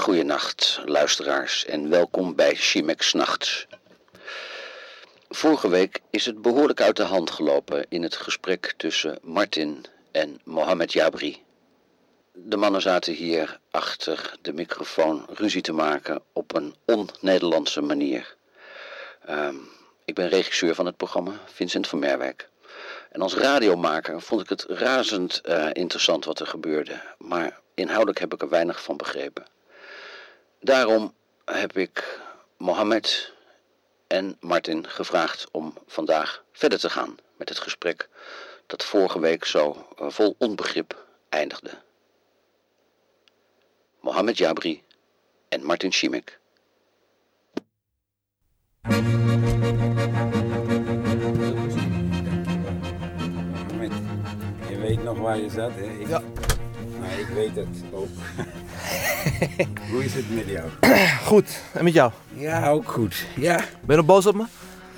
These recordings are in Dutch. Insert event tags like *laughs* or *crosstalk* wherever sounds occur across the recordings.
Goedenacht, luisteraars, en welkom bij Chimex Nachts. Vorige week is het behoorlijk uit de hand gelopen in het gesprek tussen Martin en Mohamed Jabri. De mannen zaten hier achter de microfoon ruzie te maken op een on-Nederlandse manier. Ehm, ik ben regisseur van het programma, Vincent van Merwijk. En als radiomaker vond ik het razend eh, interessant wat er gebeurde, maar inhoudelijk heb ik er weinig van begrepen. Daarom heb ik Mohammed en Martin gevraagd om vandaag verder te gaan met het gesprek dat vorige week zo uh, vol onbegrip eindigde. Mohammed Jabri en Martin Schimek. Je weet nog waar je zat, hè? Ik, Ja. Maar ik weet het ook. *laughs* Hoe is het met jou? *clears throat* Goed, en met jou? Ja, ook goed. Ja, Ben je nog boos op me?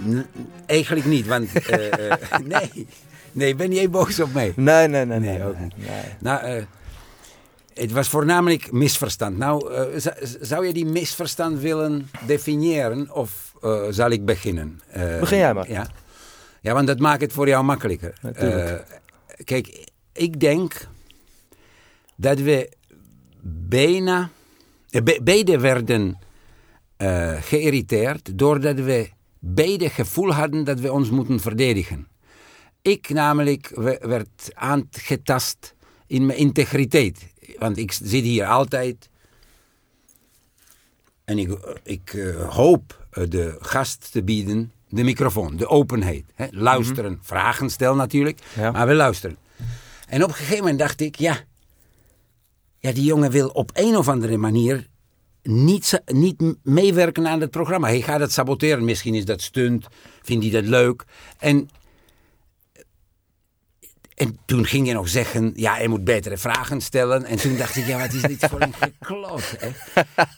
N- eigenlijk niet, want... eh, eh, *laughs* nee. nee, ben jij boos op mij? Nee, nee, nee. Nee, nee, ook nee, niet. nee. Nou, eh, het was voornamelijk misverstand. Nou, zou je die misverstand willen definiëren of zal ik beginnen? Begin jij maar. Ja. ja, want dat maakt het voor jou makkelijker. Natuurlijk. Kijk, ik denk dat we bijna, eh, be- beide werden eh, geïrriteerd doordat we beide gevoel hadden dat we ons moeten verdedigen. Ik namelijk we- werd aangetast in mijn integriteit. Want ik zit hier altijd en ik, ik eh, hoop de gast te bieden de microfoon, de openheid. Hè? Luisteren, vragen stellen natuurlijk, Ja. maar we luisteren. En op een gegeven moment dacht ik, ja, ja, die jongen wil op een of andere manier niet, niet meewerken aan het programma. Hij gaat het saboteren. Misschien is dat stunt, vindt hij dat leuk. En, en toen ging je nog zeggen, ja, hij moet betere vragen stellen. En toen dacht ik, ja, wat is dit voor een geklot? Hè?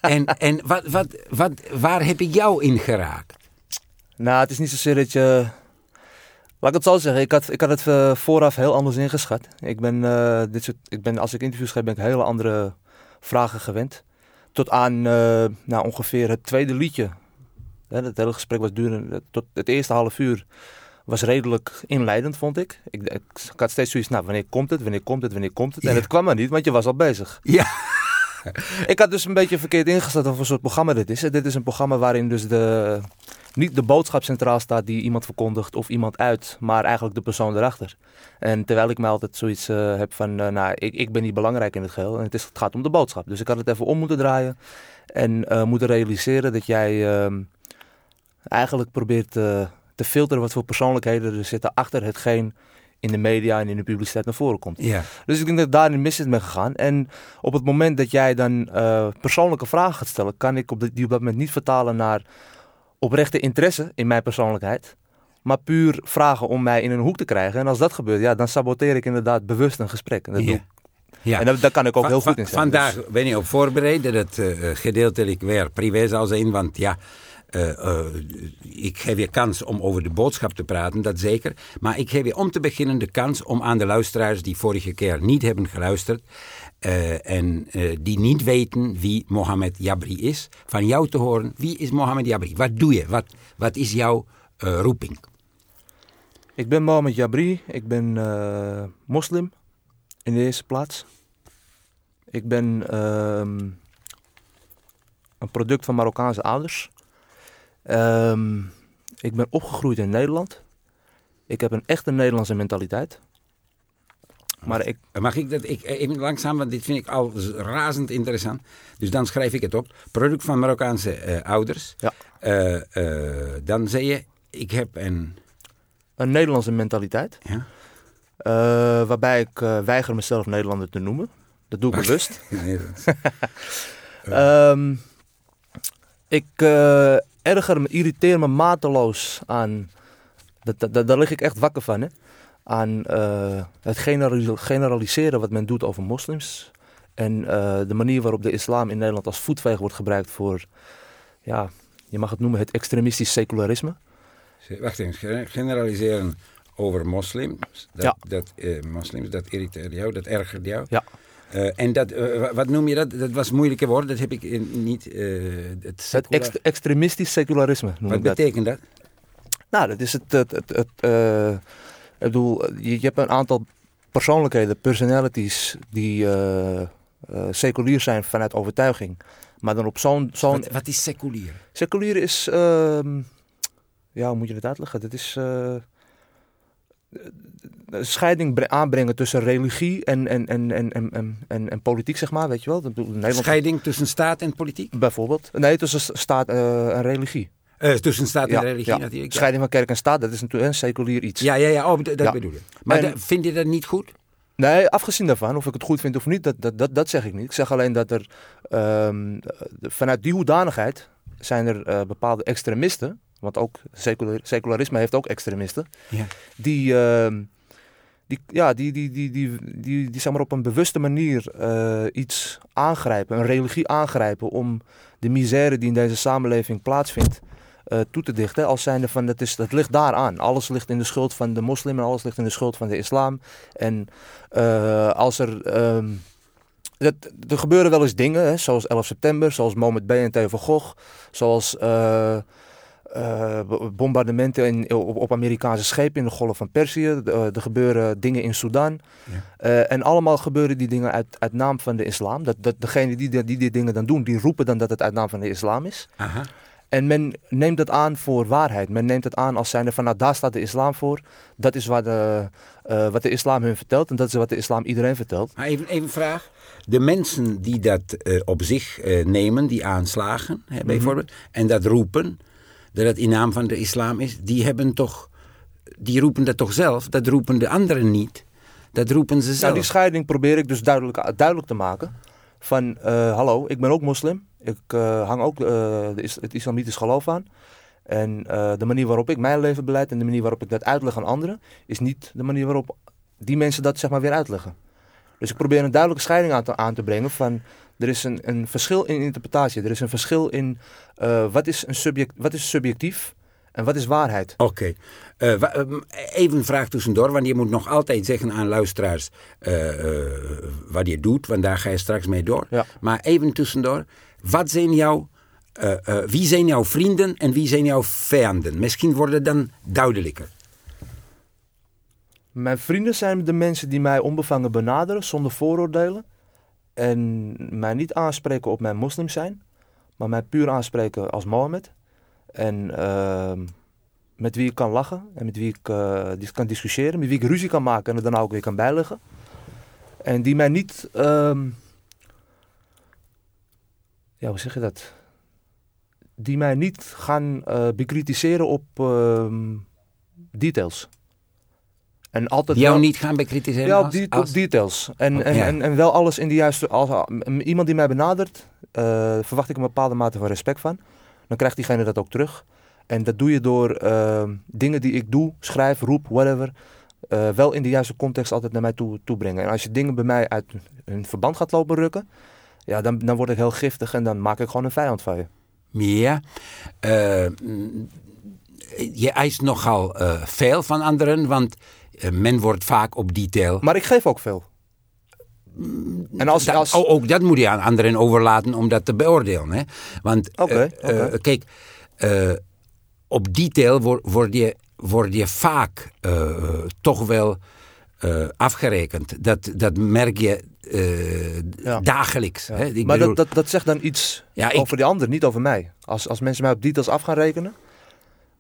En, en wat, wat, wat, waar heb ik jou in geraakt? Nou, het is niet zozeer dat je... Laat ik het zo zeggen, ik had, ik had het eh, vooraf heel anders ingeschat. Ik ben, eh, dit soort, ik ben, als ik interviews geef, ben ik hele andere vragen gewend. Tot aan eh, nou, ongeveer het tweede liedje. Hè, het hele gesprek was durende, tot het eerste half uur was redelijk inleidend, vond ik. Ik, ik, ik had steeds zoiets, nou, wanneer komt het, wanneer komt het, wanneer komt het? En Ja. het kwam maar niet, want je was al bezig. Ja. Ik had dus een beetje verkeerd ingesteld of een soort programma dit is. Dit is een programma waarin dus de, niet de boodschap centraal staat die iemand verkondigt of iemand uit, maar eigenlijk de persoon erachter. En terwijl ik mij altijd zoiets eh, heb van, eh, nou, ik, ik ben niet belangrijk in het geheel en het, is, het gaat om de boodschap. Dus ik had het even om moeten draaien en eh, moeten realiseren dat jij ehm, eigenlijk probeert te filteren wat voor persoonlijkheden er zitten achter hetgeen in de media en in de publiciteit naar voren komt. Dus ik denk dat daarin mis is mee gegaan. En op het moment dat jij dan persoonlijke vragen gaat stellen, kan ik op de, die op dat moment niet vertalen naar oprechte interesse in mijn persoonlijkheid. Maar puur vragen om mij in een hoek te krijgen. En als dat gebeurt, ja, dan saboteer ik inderdaad bewust een gesprek. En, dat doe ik. ja. en daar, kan ik ook heel goed in zijn. Vandaag Dus- ben je op voorbereid dat het eh, gedeeltelijk weer privé zal zijn. Want ja, eh, eh, ik geef je kans om over de boodschap te praten, dat zeker. Maar ik geef je om te beginnen de kans om aan de luisteraars die vorige keer niet hebben geluisterd. eh, en die niet weten wie Mohamed Jabri is, van jou te horen. Wie is Mohamed Jabri? Wat doe je? Wat, wat is jouw roeping? Ik ben Mohamed Jabri. Ik ben moslim in de eerste plaats. Ik ben ehm, een product van Marokkaanse ouders. Ehm, ik ben opgegroeid in Nederland. Ik heb een echte Nederlandse mentaliteit. Maar ik, Mag ik dat ik, even langzaam, want dit vind ik al razend interessant. Dus dan schrijf ik het op. Product van Marokkaanse eh, ouders. Ja. Eh, eh, dan zeg je, ik heb een... een Nederlandse mentaliteit. Ja? waarbij ik weiger mezelf Nederlander te noemen. Dat doe ik bewust. *laughs* Nee, dat- Ehm, ik erger me, irriteer me mateloos aan. Dat, dat, dat- daar lig ik echt wakker van. Hè? Aan eh, het generali- generaliseren wat men doet over moslims. En eh, de manier waarop de islam in Nederland als voetveeg wordt gebruikt voor. Ja, je mag het noemen het extremistisch secularisme. Wacht eens, ge- generaliseren over moslims. Dat, Ja. dat, eh, moslims, dat irriteert jou, dat ergert jou. Ja. Eh, en dat, eh, wa- wat noem je dat? Dat was moeilijke woord, dat heb ik niet. eh, het Het secula- ext- extremistisch secularisme noem wat ik dat. betekent dat? Nou, dat is het. het, het, het, ik bedoel, je, je hebt een aantal persoonlijkheden, personalities, die seculier zijn vanuit overtuiging. Maar dan op zo'n. wat is seculier? Seculier is. ehm, ja, hoe moet je het uitleggen? Dat is. Eh, een scheiding bre- aanbrengen tussen religie en, en, en, en, en, en, en, politiek, zeg maar. Weet je wel? Nederland, Scheiding tussen staat en politiek? bijvoorbeeld. Nee, tussen st- staat eh, en religie. Eh, tussen staat en Ja, religie ja. natuurlijk. Ja. Scheiding van kerk en staat, dat is natuurlijk een seculier iets. Ja, ja, ja, oh, dat bedoel ik. Maar En- vind je dat niet goed? Nee, afgezien daarvan, of ik het goed vind of niet, dat, dat, dat, dat zeg ik niet. Ik zeg alleen dat er ehm, vanuit die hoedanigheid zijn er eh, bepaalde extremisten, want ook secular, secularisme heeft ook extremisten, Ja. die, ehm, die, ja, die, die, die, die, die, die, zeg maar op een bewuste manier eh, iets aangrijpen, een religie aangrijpen om de misère die in deze samenleving plaatsvindt eh, toe te dichten. Als zijnde van, dat, is, dat ligt daaraan. Alles ligt in de schuld van de moslim en alles ligt in de schuld van de islam. En eh, als er... ehm, dat, er gebeuren wel eens dingen, hè, zoals 11 september, zoals Mohammed B. en Theo van Gogh, zoals b- bombardementen in, op, op Amerikaanse schepen in de golf van Perzië. Eh, er gebeuren dingen in Sudan. Ja. Eh, en allemaal gebeuren die dingen uit, uit naam van de islam. Dat, dat degenen die, die, die die dingen dan doen, die roepen dan dat het uit naam van de islam is. Aha. En men neemt dat aan voor waarheid. Men neemt het aan als zijnde van, nou daar staat de islam voor. Dat is wat de, wat de islam hun vertelt en dat is wat de islam iedereen vertelt. Maar even, even een vraag. De mensen die dat op zich nemen, die aanslagen Mhm. hè, bijvoorbeeld, en dat roepen, dat het in naam van de islam is, die hebben toch, die roepen dat toch zelf? Dat roepen de anderen niet. Dat roepen ze Nou, zelf. die scheiding probeer ik dus duidelijk, duidelijk te maken. Van, eh, hallo, ik ben ook moslim. Ik eh, hang ook eh, de het islamitisch geloof aan. En de manier waarop ik mijn leven beleid en de manier waarop ik dat uitleg aan anderen... is niet de manier waarop die mensen dat zeg maar weer uitleggen. Dus ik probeer een duidelijke scheiding aan te, aan te brengen van... Er is een, een verschil in interpretatie. Er is een verschil in eh, wat, is een subject, wat is subjectief en wat is waarheid. Oké. Eh, ehm, even een vraag tussendoor, want je moet nog altijd zeggen aan luisteraars eh, wat je doet, want daar ga je straks mee door. Ja. Maar even tussendoor, wat zijn jouw, wie zijn jouw vrienden en wie zijn jouw vijanden? Misschien worden dan duidelijker. Mijn vrienden zijn de mensen die mij onbevangen benaderen, zonder vooroordelen. En mij niet aanspreken op mijn moslim zijn, maar mij puur aanspreken als Mohammed. En ehm, met wie ik kan lachen en met wie ik dis- kan discussiëren, met wie ik ruzie kan maken en er dan ook weer kan bijleggen. En die mij niet, ehm, ja, hoe zeg je dat? Die mij niet gaan eh bekritiseren op ehm, details. En altijd Jou wel- niet gaan bekritiseren ja, op, als- details. En, en, Ja. en, en wel alles in de juiste... Als, m- iemand die mij benadert, eh, verwacht ik een bepaalde mate van respect van. Dan krijgt diegene dat ook terug. En dat doe je door eh, dingen die ik doe, schrijf, roep, whatever... eh, wel in de juiste context altijd naar mij toe, toe brengen. En als je dingen bij mij uit hun verband gaat lopen rukken... Ja, dan, dan word ik heel giftig en dan maak ik gewoon een vijand van je. Ja. Eh, mm, je eist nogal veel van anderen, want men wordt vaak op detail. Maar ik geef ook veel. En als, Da- als, o- ook dat moet je aan anderen overlaten om dat te beoordelen. Hè? Want eh, eh, kijk, eh, op detail word, word, je, word je vaak eh, toch wel eh, afgerekend. Dat, dat merk je eh, Ja. dagelijks. Hè? Ik maar bedoel- dat, dat, dat zegt dan iets Ja, ik- over die ander, niet over mij. Als, als mensen mij op details af gaan rekenen,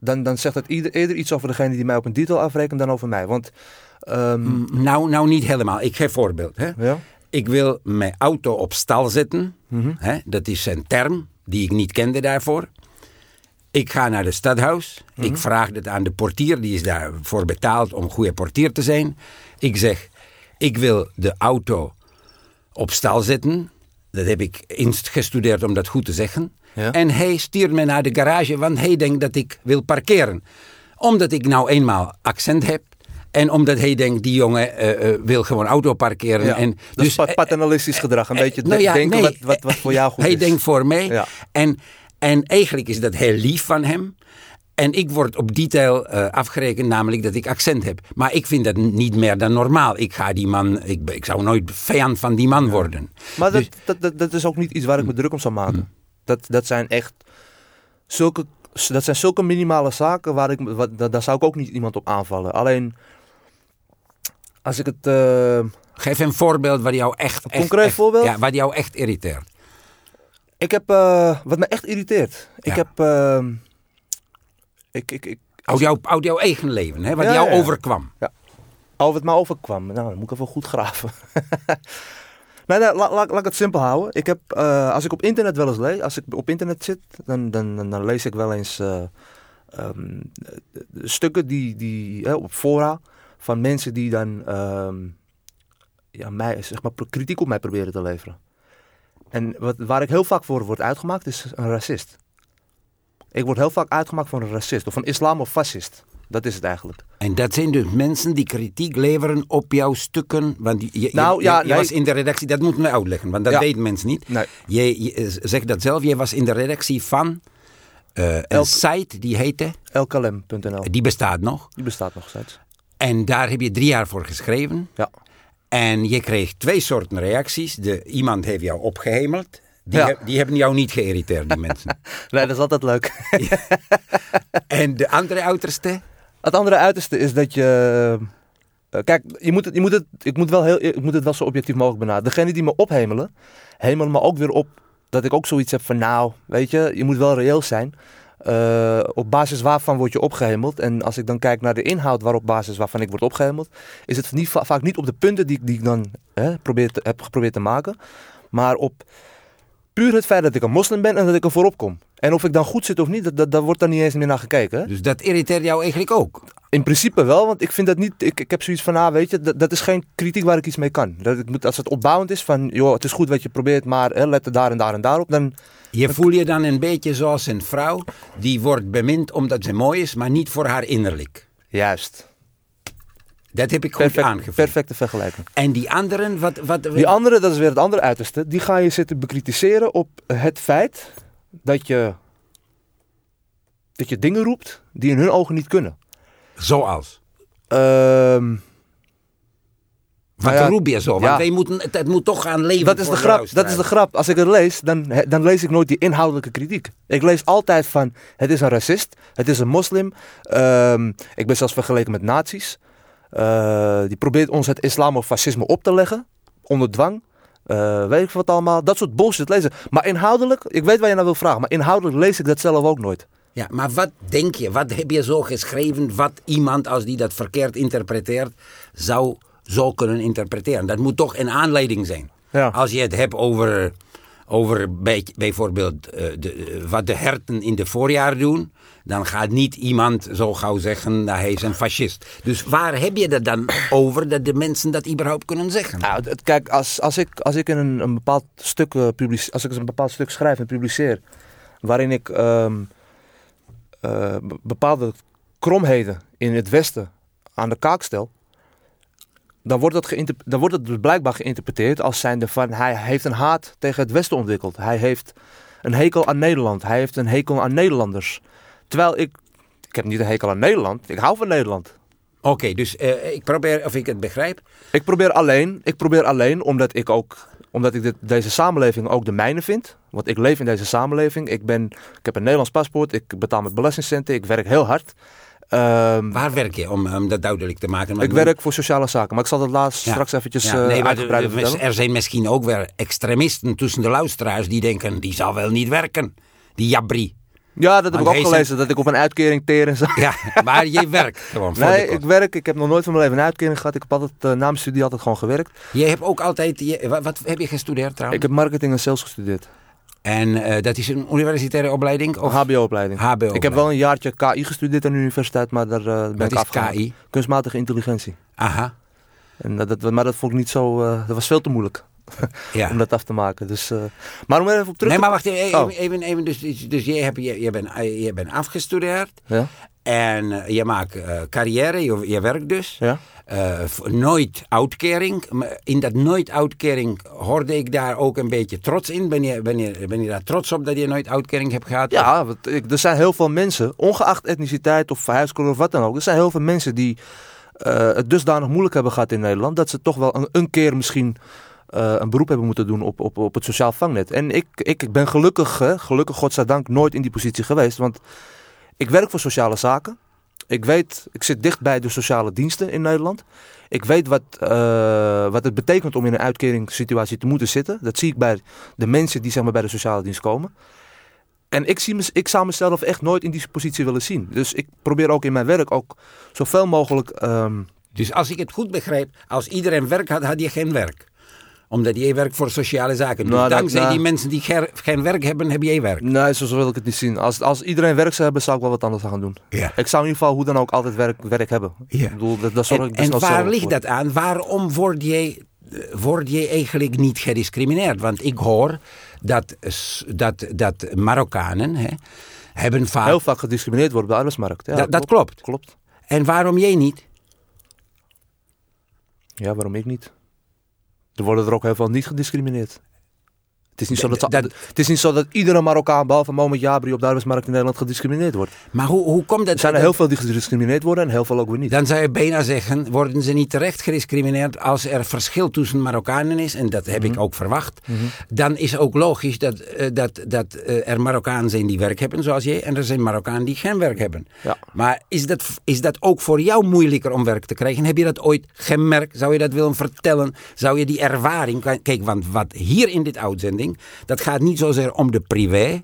dan, dan zegt het ieder, eerder iets over degene die mij op een detail afrekent dan over mij. Want, ehm, Mm, nou, nou, niet helemaal. Ik geef voorbeeld. Hè? ja, Ik wil mijn auto op stal zetten. Mhm. Hè? Dat is een term die ik niet kende daarvoor. Ik ga naar het stadhuis. Mhm. Ik vraag het aan de portier. Die is daarvoor betaald om goede portier te zijn. Ik zeg, ik wil de auto op stal zetten. Dat heb ik ingestudeerd om dat goed te zeggen. Ja. En hij stuurt me naar de garage, want hij denkt dat ik wil parkeren. Omdat ik nou eenmaal accent heb. En omdat hij denkt, die jongen eh, eh, wil gewoon auto parkeren. ja. En dus, eh, paternalistisch gedrag. Een beetje nou ja, denken nee, wat, wat, wat voor jou goed hij is. denkt voor mij. En, en eigenlijk is dat heel lief van hem. En ik word op detail eh, afgerekend, namelijk dat ik accent heb. Maar ik vind dat niet meer dan normaal. Ik ga die man, ik, ik zou nooit vijand van die man worden. Maar dat, Dus- dat, dat, dat is ook niet iets waar ik me druk om zou maken. Dat, dat zijn echt zulke, dat zijn zulke minimale zaken waar ik, wat, daar zou ik ook niet iemand op aanvallen. Alleen als ik het. eh, Geef een voorbeeld wat jou echt... echt concreet echt- voorbeeld? Ja, wat jou echt irriteert. ik heb. eh, wat me echt irriteert. Ik Ja. heb. eh, ik, ik, ik, Uit, jouw, uit jouw eigen leven, hè, wat Ja, jou ja. overkwam. Oh, wat mij overkwam. Nou, dan moet ik even goed graven. *laughs* nee, laat, laat, ik het simpel houden. Ik heb, eh, als ik op internet wel eens lees, als ik op internet zit, dan, dan, dan, lees ik wel eens eh, ehm, eh, stukken die, die op fora van mensen die dan ehm, ja, mij, zeg maar, kritiek op mij proberen te leveren. En wat, waar ik heel vaak voor word uitgemaakt, is een racist. Ik word heel vaak uitgemaakt voor een racist, of een islam of fascist. Dat is het eigenlijk. En dat zijn dus mensen die kritiek leveren op jouw stukken. Want je, je, Nou, ja, je nee. was in de redactie, dat moeten we uitleggen, want dat Ja. weten mensen niet. Nee. Je, je zegt dat zelf, je was in de redactie van eh, een Elk- site die heette, Elkalem.nl. die bestaat nog. Die bestaat nog steeds. En daar heb je drie jaar voor geschreven. Ja. En je kreeg twee soorten reacties. De, iemand heeft jou opgehemeld. Die, Ja. heb- die hebben jou niet geïrriteerd, die mensen. *laughs* Nee, dat is altijd leuk. *laughs* en de andere uiterste? Het andere uiterste is dat je. eh, kijk, je moet het, je moet het, ik, moet wel heel, ik moet het wel zo objectief mogelijk benaderen. Degene die me ophemelen, hemelen me ook weer op dat ik ook zoiets heb van, nou, weet je, je moet wel reëel zijn. Eh, op basis waarvan word je opgehemeld? En als ik dan kijk naar de inhoud waarop basis waarvan ik word opgehemeld, is het niet, va- vaak niet op de punten die, ik- die ik dan hè, probeer heb geprobeerd te maken, maar op puur het feit dat ik een moslim ben en dat ik er voorop kom. En of ik dan goed zit of niet, dat, dat, daar wordt dan niet eens meer naar gekeken. Hè? Dus dat irriteert jou eigenlijk ook. In principe wel, want ik vind dat niet. Ik, ik heb zoiets van, ah, weet je, dat, dat is geen kritiek waar ik iets mee kan. Dat ik moet, als het opbouwend is van, joh, het is goed wat je probeert, maar hè, let er daar en daar en daar op, dan. Je voel je dan een beetje zoals een vrouw die wordt bemind omdat ze mooi is, maar niet voor haar innerlijk. Juist. Dat heb ik goed Perfect, perfecte vergelijking. En die anderen, wat... wat Die andere, dat is weer het andere uiterste, die ga je zitten bekritiseren op het feit dat je. dat je dingen roept die in hun ogen niet kunnen. Zoals? Ehm, Wat Nou ja, roep je zo? Want ja. wij moeten, het, moet toch gaan leven Dat is, de grap, dat is de grap. Als ik het lees, dan, dan lees ik nooit die inhoudelijke kritiek. Ik lees altijd van, het is een racist, het is een moslim. Ehm, ik ben zelfs vergeleken met nazi's. Eh, die probeert ons het islam of fascisme op te leggen, onder dwang. Eh, weet ik wat allemaal, dat soort bullshit lezen. Maar inhoudelijk, ik weet waar je naar wil vragen, maar inhoudelijk lees ik dat zelf ook nooit. Ja, maar wat denk je, wat heb je zo geschreven, wat iemand als die dat verkeerd interpreteert, zou zo kunnen interpreteren? Dat moet toch een aanleiding zijn. Ja. Als je het hebt over, over bij- bijvoorbeeld eh, de, eh, wat de herten in de voorjaar doen, dan gaat niet iemand zo gauw zeggen dat hij is een fascist. Dus waar heb je het dan over dat de mensen dat überhaupt kunnen zeggen? Nou, kijk, als, als ik, als ik een, een bepaald stuk uh, als ik een bepaald stuk schrijf en publiceer, waarin ik ehm, eh, be- bepaalde kromheden in het Westen aan de kaak stel, dan wordt, dat dan wordt het dus blijkbaar geïnterpreteerd als zijnde van hij heeft een haat tegen het Westen ontwikkeld. Hij heeft een hekel aan Nederland. Hij heeft een hekel aan Nederlanders. Terwijl ik, ik heb niet een hekel aan Nederland. Ik hou van Nederland. Oké, dus eh, ik probeer of ik het begrijp. Ik probeer alleen, ik probeer alleen omdat ik ook, omdat ik dit, deze samenleving ook de mijne vind. Want ik leef in deze samenleving. Ik, ben, ik heb een Nederlands paspoort. Ik betaal met belastingcenten. Ik werk heel hard. Ehm, Waar werk je om, om dat duidelijk te maken? ik werk voor sociale zaken. Maar ik zal dat laatst Ja. straks eventjes Ja, eh nee, er- vertellen. er zijn misschien ook weer extremisten tussen de luisteraars die denken, die zal wel niet werken. Die jabri. Ja, dat heb ik ook gelezen. Dat ik op een uitkering teer en zo. Ja, maar je *laughs* werkt gewoon Nee, ik werk. Ik heb nog nooit van mijn leven een uitkering gehad. Ik heb altijd eh, na mijn studie altijd gewoon gewerkt. Je hebt ook altijd, je, wat, wat heb je gestudeerd trouwens? Ik heb marketing en sales gestudeerd. En eh, dat is een universitaire opleiding? Of? HBO-opleiding. HBO Ik heb wel een jaartje KI gestudeerd aan de universiteit, maar daar eh, ben Wat ik is afgehaald. KI? Kunstmatige intelligentie. Aha, En dat, dat- maar dat vond ik niet zo. eh, dat was veel te moeilijk *laughs* ja. om dat af te maken. Dus, maar om er even op terug Nee, te maar wacht even, even, Oh. even, even dus, dus, dus je, hebt, je, je, bent, je bent afgestudeerd Ja? En eh, je maakt eh, carrière, je, je werkt dus. Ja. Eh, nooit uitkering. In dat nooit uitkering hoorde ik daar ook een beetje trots in. Ben je, ben je, ben je daar trots op dat je nooit uitkering hebt gehad? Ja, want er zijn heel veel mensen, ongeacht etniciteit of huiskleur of wat dan ook. Er zijn heel veel mensen die eh, het dusdanig moeilijk hebben gehad in Nederland. Dat ze toch wel een, een keer misschien een beroep hebben moeten doen op, op, op het sociaal vangnet. En ik, ik ben gelukkig, hè, gelukkig godzijdank, nooit in die positie geweest. Want ik werk voor sociale zaken. Ik weet, ik zit dicht bij de sociale diensten in Nederland. Ik weet wat, eh, wat het betekent om in een uitkeringssituatie te moeten zitten. Dat zie ik bij de mensen die zeg maar, bij de sociale dienst komen. En ik, zie, ik zou mezelf echt nooit in die positie willen zien. Dus ik probeer ook in mijn werk ook zoveel mogelijk. ehm, Dus als ik het goed begrijp, als iedereen werk had, had je geen werk. Omdat jij werkt voor sociale zaken. Dus Nou, dat- dankzij nou- die mensen die ger- geen werk hebben, heb jij werk. nee, zo zo wil ik het niet zien. Als, als iedereen werk zou hebben, zou ik wel wat anders gaan doen. Ja. Ik zou in ieder geval hoe dan ook altijd werk, werk hebben. Ja. Ik bedoel, dat, dat zorg En, ik en waar ligt voor. dat aan? Waarom word jij, word jij eigenlijk niet gediscrimineerd? Want ik hoor dat, dat, dat Marokkanen hè, hebben vaak... Heel vaak gediscrimineerd worden op de arbeidsmarkt. Ja, dat, dat klopt. Klopt. En waarom jij niet? Ja, waarom ik niet? Er worden er ook heel veel niet gediscrimineerd. Het is niet, zo dat, Dat- dat- het is niet zo dat iedere Marokkaan, behalve Mohamed Jabri, op de arbeidsmarkt in Nederland gediscrimineerd wordt. Maar hoe, hoe komt dat? Er zijn er heel veel die gediscrimineerd worden en heel veel ook weer niet. Dan zou je bijna zeggen, worden ze niet terecht gediscrimineerd als er verschil tussen Marokkanen is, en dat heb Mhm. ik ook verwacht, dan is ook logisch dat, eh, dat, dat eh, er Marokkanen zijn die werk hebben, zoals jij, en er zijn Marokkanen die geen werk hebben. Ja. Maar is dat, is dat ook voor jou moeilijker om werk te krijgen? Heb je dat ooit gemerkt? Zou je dat willen vertellen? Zou je die ervaring... Kijk, want wat hier in dit uitzending, dat gaat niet zozeer om de privé,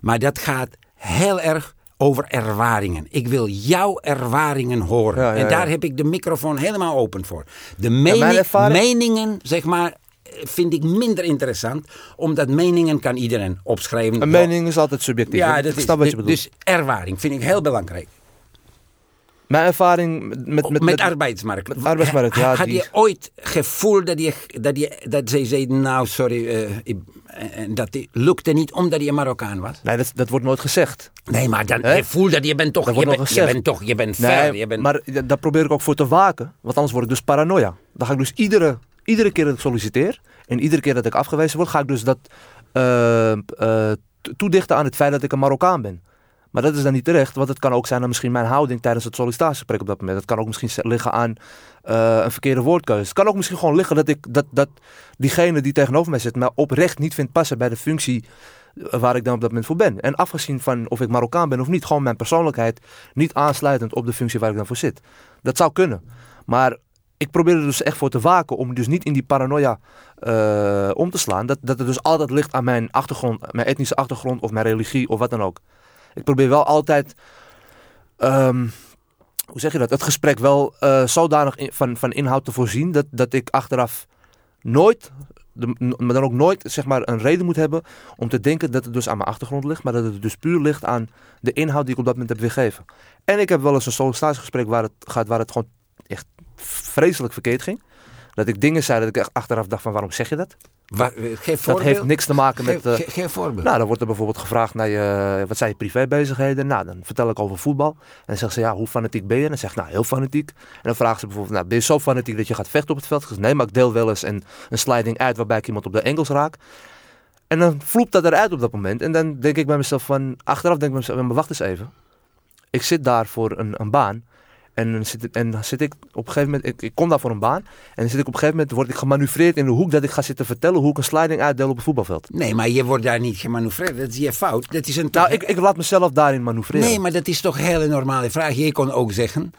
maar dat gaat heel erg over ervaringen. Ik wil jouw ervaringen horen. Ja, ja, en daar heb ik de microfoon helemaal open voor. De mening- ervaring- meningen, zeg maar, vind ik minder interessant. Omdat meningen kan iedereen opschrijven. Een mening is altijd subjectief. Ja, Ik dat is, snap wat je bedoelt. dus ervaring vind ik heel belangrijk. Mijn ervaring met, met, Met, met, arbeidsmarkt. met arbeidsmarkt, ja, Had die je ooit gevoel dat, je, dat, je, dat zij zeiden, nou sorry, ik- en dat lukte niet omdat je Marokkaan was? Nee, dat, dat wordt nooit gezegd. Nee, maar dan voelt dat je bent toch, Dat je bent, je bent toch, je bent ver. Nee, je bent, maar da- daar probeer ik ook voor te waken. Want anders word ik dus paranoia. Dan ga ik dus iedere, iedere keer dat ik solliciteer... en iedere keer dat ik afgewezen word... ga ik dus dat eh, eh, toedichten aan het feit dat ik een Marokkaan ben. Maar dat is dan niet terecht, want het kan ook zijn aan misschien mijn houding tijdens het sollicitatiegesprek op dat moment. Het kan ook misschien liggen aan eh, een verkeerde woordkeuze. Het kan ook misschien gewoon liggen dat, ik, dat, dat diegene die tegenover mij zit... mij oprecht niet vindt passen bij de functie eh, waar ik dan op dat moment voor ben. En afgezien van of ik Marokkaan ben of niet, gewoon mijn persoonlijkheid niet aansluitend op de functie waar ik dan voor zit. Dat zou kunnen. Maar ik probeer er dus echt voor te waken om dus niet in die paranoia eh, om te slaan. Dat, dat het dus altijd ligt aan mijn achtergrond, mijn etnische achtergrond of mijn religie of wat dan ook. Ik probeer wel altijd, ehm, hoe zeg je dat, het gesprek wel eh, zodanig van, van inhoud te voorzien dat, dat ik achteraf nooit, maar dan ook nooit zeg maar een reden moet hebben om te denken dat het dus aan mijn achtergrond ligt, maar dat het dus puur ligt aan de inhoud die ik op dat moment heb weergegeven. En ik heb wel eens een sollicitatiegesprek waar het gaat waar het gewoon echt vreselijk verkeerd ging. Dat ik dingen zei dat ik echt achteraf dacht van waarom zeg je dat? Wa- geef Dat heeft niks te maken met... Eh, ge- geef voorbeeld. nou, dan wordt er bijvoorbeeld gevraagd naar je, wat zijn je privébezigheden? Nou, dan vertel ik over voetbal. En dan zeggen ze, ja, hoe fanatiek ben je? En dan zeg ik, nou, heel fanatiek. En dan vragen ze bijvoorbeeld, nou, ben je zo fanatiek dat je gaat vechten op het veld? Ik zeg, nee, maar ik deel wel eens een, een sliding uit waarbij ik iemand op de enkels raak. En dan vloept dat eruit op dat moment. En dan denk ik bij mezelf van, achteraf denk ik bij mezelf, maar wacht eens even. Ik zit daar voor een, een baan. En dan zit, ik- en dan zit ik op een gegeven moment, ik, ik kom daar voor een baan. En dan zit ik op een gegeven moment, word ik gemanoeuvreerd in de hoek dat ik ga zitten vertellen hoe ik een sliding uitdeel op het voetbalveld. Nee, maar je wordt daar niet gemanoeuvreerd. Dat is je fout. Dat is een Nou, ik, ik laat mezelf daarin manoeuvreren. Nee, maar dat is toch een hele normale vraag. Je kon ook zeggen...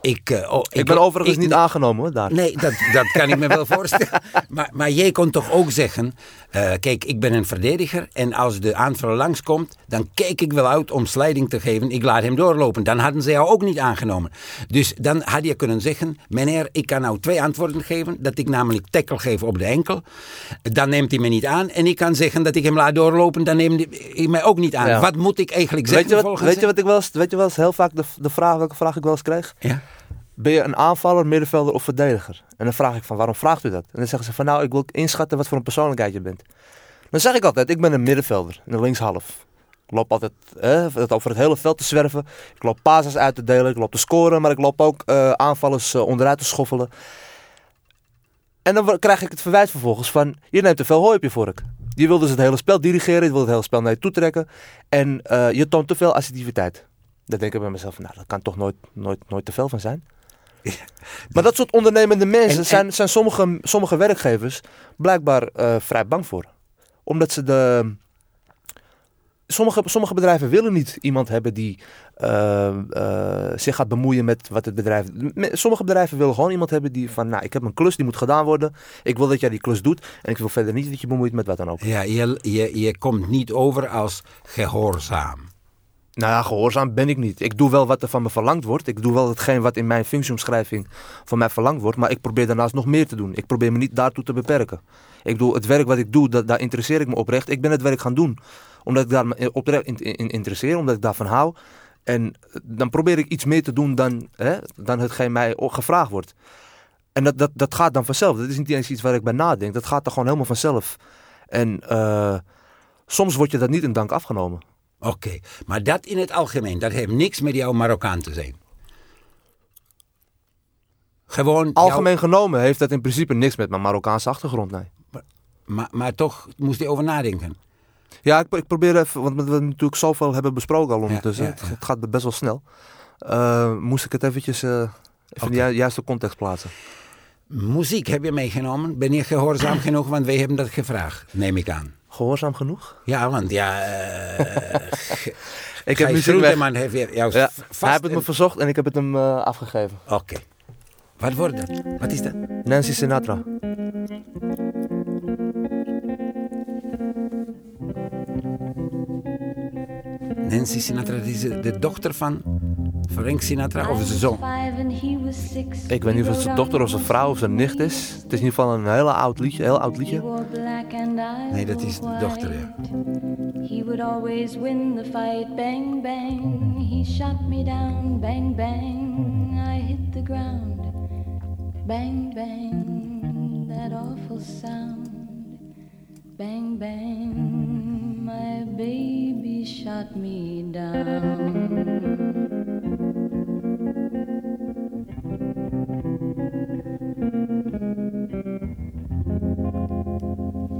Ik, eh, oh, Ik ben overigens ik- niet aangenomen hoor, daar. Nee, dat, dat kan ik me wel *laughs* voorstellen. Maar, maar jij kon toch ook zeggen... eh, kijk, ik ben een verdediger en als de aanvaller langskomt... dan kijk ik wel uit om slijding te geven. Ik laat hem doorlopen. Dan hadden ze jou ook niet aangenomen. Dus dan had je kunnen zeggen... meneer, ik kan nou twee antwoorden geven. Dat ik namelijk tackle geef op de enkel. Dan neemt hij me niet aan. En ik kan zeggen dat ik hem laat doorlopen. Dan neemt hij mij ook niet aan. Ja. Wat moet ik eigenlijk zeggen Weet je, wat, weet je wat ik wel eens, weet je wel eens heel vaak de, de vraag, welke vraag ik wel eens kreeg? Ja? Ben je een aanvaller, middenvelder of verdediger? En dan vraag ik van waarom vraagt u dat? En dan zeggen ze van nou, ik wil inschatten wat voor een persoonlijkheid je bent. Dan zeg ik altijd, ik ben een middenvelder, een linkshalf. Ik loop altijd eh, over het hele veld te zwerven. Ik loop passes uit te delen. Ik loop te scoren. Maar ik loop ook eh, aanvallers eh, onderuit te schoffelen. En dan krijg ik het verwijt vervolgens van... Je neemt te veel hooi op je vork. Je wil dus het hele spel dirigeren. Je wil het hele spel naar je toe trekken. En eh, je toont te veel assertiviteit. Dan denk ik bij mezelf, nou, dat kan toch nooit, nooit, nooit te veel van zijn. *laughs* Maar dat soort ondernemende mensen En- en- zijn, zijn sommige, sommige werkgevers blijkbaar eh, vrij bang voor. Omdat ze de. Sommige, sommige bedrijven willen niet iemand hebben die eh, eh, zich gaat bemoeien met wat het bedrijf. Sommige bedrijven willen gewoon iemand hebben die van, nou, ik heb een klus die moet gedaan worden. Ik wil dat jij die klus doet. En ik wil verder niet dat je bemoeit met wat dan ook. Ja, je, je, je komt niet over als gehoorzaam. Nou ja, gehoorzaam ben ik niet. Ik doe wel wat er van me verlangd wordt. Ik doe wel hetgeen wat in mijn functieomschrijving van mij verlangd wordt. Maar ik probeer daarnaast nog meer te doen. Ik probeer me niet daartoe te beperken. Ik doe het werk wat ik doe, daar interesseer ik me oprecht. Ik ben het werk gaan doen omdat ik daar me oprecht in, in, in interesseer, omdat ik daarvan hou. En dan probeer ik iets meer te doen dan, hè, dan hetgeen mij gevraagd wordt. En dat, dat, dat gaat dan vanzelf. Dat is niet eens iets waar ik bij nadenk. Dat gaat dan gewoon helemaal vanzelf. En eh, soms wordt je dat niet in dank afgenomen. Oké, maar dat in het algemeen, dat heeft niks met jouw Marokkaan te zijn. Gewoon. Algemeen genomen heeft dat in principe niks met mijn Marokkaanse achtergrond, nee. maar, maar toch moest je over nadenken. Ja, ik, ik probeer even, want we natuurlijk zoveel hebben besproken al ondertussen. ja, Het, ja. het gaat best wel snel. Eh, moest ik het eventjes eh, even in de ju- juiste context plaatsen. Muziek heb je meegenomen. Ben je gehoorzaam *clears throat* genoeg? Want wij hebben dat gevraagd, neem ik aan. Gehoorzaam genoeg? Ja, want ja. eh *laughs* Ik heb muziek weg. Groenteman heeft weer Ja, hij heeft het me verzocht en ik heb het hem eh, afgegeven. Oké. Wat wordt dat? Wat is dat? Nancy Sinatra. Nancy Sinatra, is de dochter van Frank Sinatra of zijn zoon. Ik weet niet of het zijn dochter of zijn vrouw of zijn nicht is. Het is in ieder geval een hele oud liedje, heel oud liedje. Nee, dat is de dochter, ja. He would always win the fight, bang bang. He shot me down, bang bang. I hit the ground, bang bang. That awful sound, bang bang. My baby shot me down.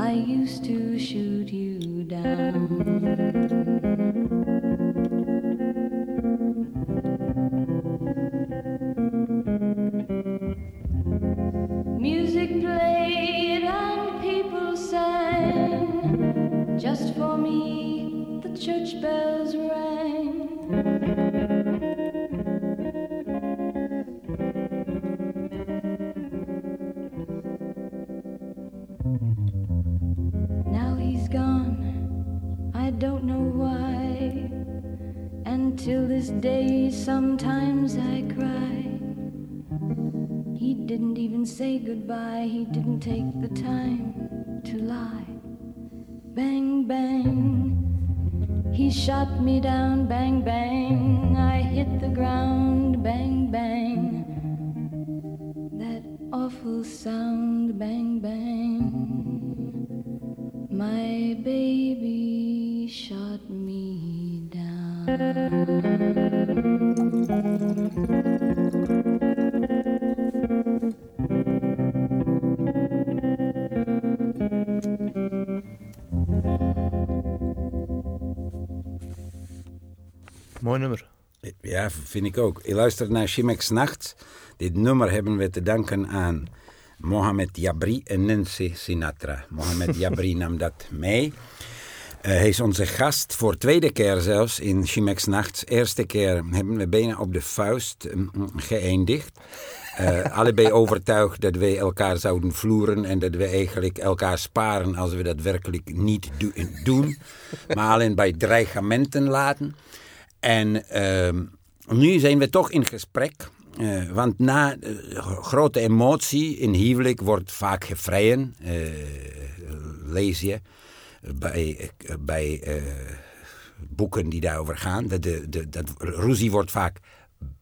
I used to shoot you down. Music played and people sang. Just for me, the church bells rang. Day, sometimes I cry. He didn't even say goodbye, he didn't take the time to lie. Bang, bang. He shot me down, bang, bang. Vind ik ook. Je luistert naar Chimex Nacht. Dit nummer hebben we te danken aan Mohamed Jabri en Nancy Sinatra. Mohamed *laughs* Jabri nam dat mee. Eh, hij is onze gast voor tweede keer zelfs in Chimex Nacht. Eerste keer hebben we bijna op de vuist mm, mm, geëindigd. Eh, allebei *laughs* overtuigd dat wij elkaar zouden vloeren en dat we eigenlijk elkaar sparen als we dat werkelijk niet do- doen. *laughs* Maar alleen bij dreigementen laten. En ehm, nu zijn we toch in gesprek. eh, want na eh, grote emotie in huwelijk wordt vaak gevrijen, eh, lees je bij, bij boeken die daarover gaan. Dat, de, de, dat ruzie wordt vaak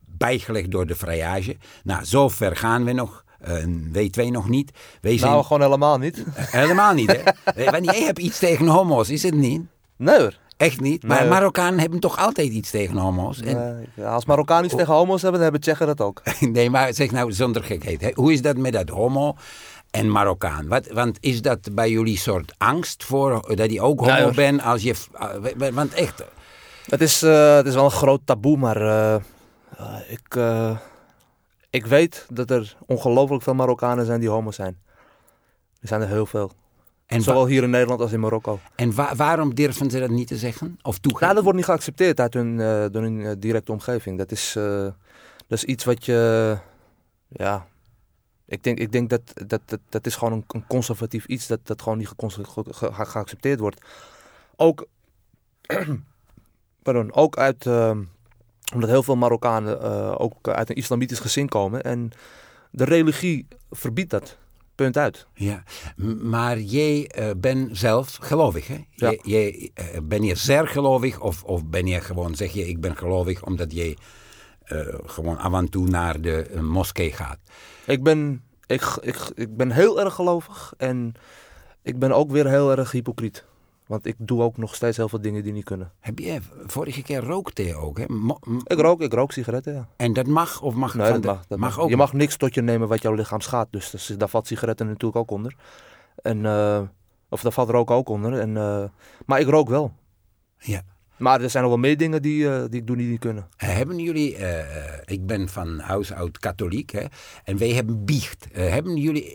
bijgelegd door de vrijage. Nou, zo ver gaan we nog. eh, wij twee nog niet. Wij zijn Nou, gewoon helemaal niet. helemaal niet, hè? *laughs* Want jij hebt iets tegen homo's, is het niet? Nee hoor. Echt niet. Maar Nee. Marokkanen hebben toch altijd iets tegen homo's? En- Nee, als Marokkanen iets tegen homo's hebben, dan hebben Tsjechen dat ook. *laughs* nee, maar zeg nou zonder gekheid. hè. Hoe is dat met dat homo en Marokkaan? Wat, want is dat bij jullie soort angst voor dat je ook homo bent als je... uh, Want echt, Het is, eh, het is wel een groot taboe, maar eh, eh, ik, eh, ik weet dat er ongelooflijk veel Marokkanen zijn die homo zijn. Er zijn er heel veel. En, Zowel hier in Nederland als in Marokko. en wa- waarom durven ze dat niet te zeggen? Of toegeven? Nou, dat wordt niet geaccepteerd uit hun, eh, door hun eh, directe omgeving. Dat is, eh, dat is iets wat je... Ja, ik denk, ik denk dat, dat, dat dat is gewoon een, een conservatief iets dat, dat gewoon niet gecons- ge- ge- ge- geaccepteerd wordt. Ook, *clears throat* pardon, ook uit... omdat heel veel Marokkanen ook uit een islamitisch gezin komen. En de religie verbiedt dat. Punt uit. Ja, maar jij eh bent zelf gelovig, hè? Ja. Jij, jij, eh, ben je zeer gelovig of, of ben je gewoon, zeg je, ik ben gelovig omdat jij eh, gewoon af en toe naar de moskee gaat? Ik ben, ik, ik, ik ben heel erg gelovig en ik ben ook weer heel erg hypocriet. Want ik doe ook nog steeds heel veel dingen die niet kunnen. Heb je vorige keer rookte ook, hè? Mo- Ik rook, ik rook sigaretten, ja. en dat mag of mag Nee, van dat mag. Dat mag. ook Je mag niks tot je nemen wat jouw lichaam schaadt. Dus, dus daar valt sigaretten natuurlijk ook onder. En, eh, of daar valt rook ook onder. En, eh, maar ik rook wel. Ja. Maar er zijn nog wel meer dingen die, eh, die ik doe die niet kunnen. Eh, Hebben jullie, eh, ik ben van huis uit katholiek, hè, en wij hebben biecht. Hebben jullie,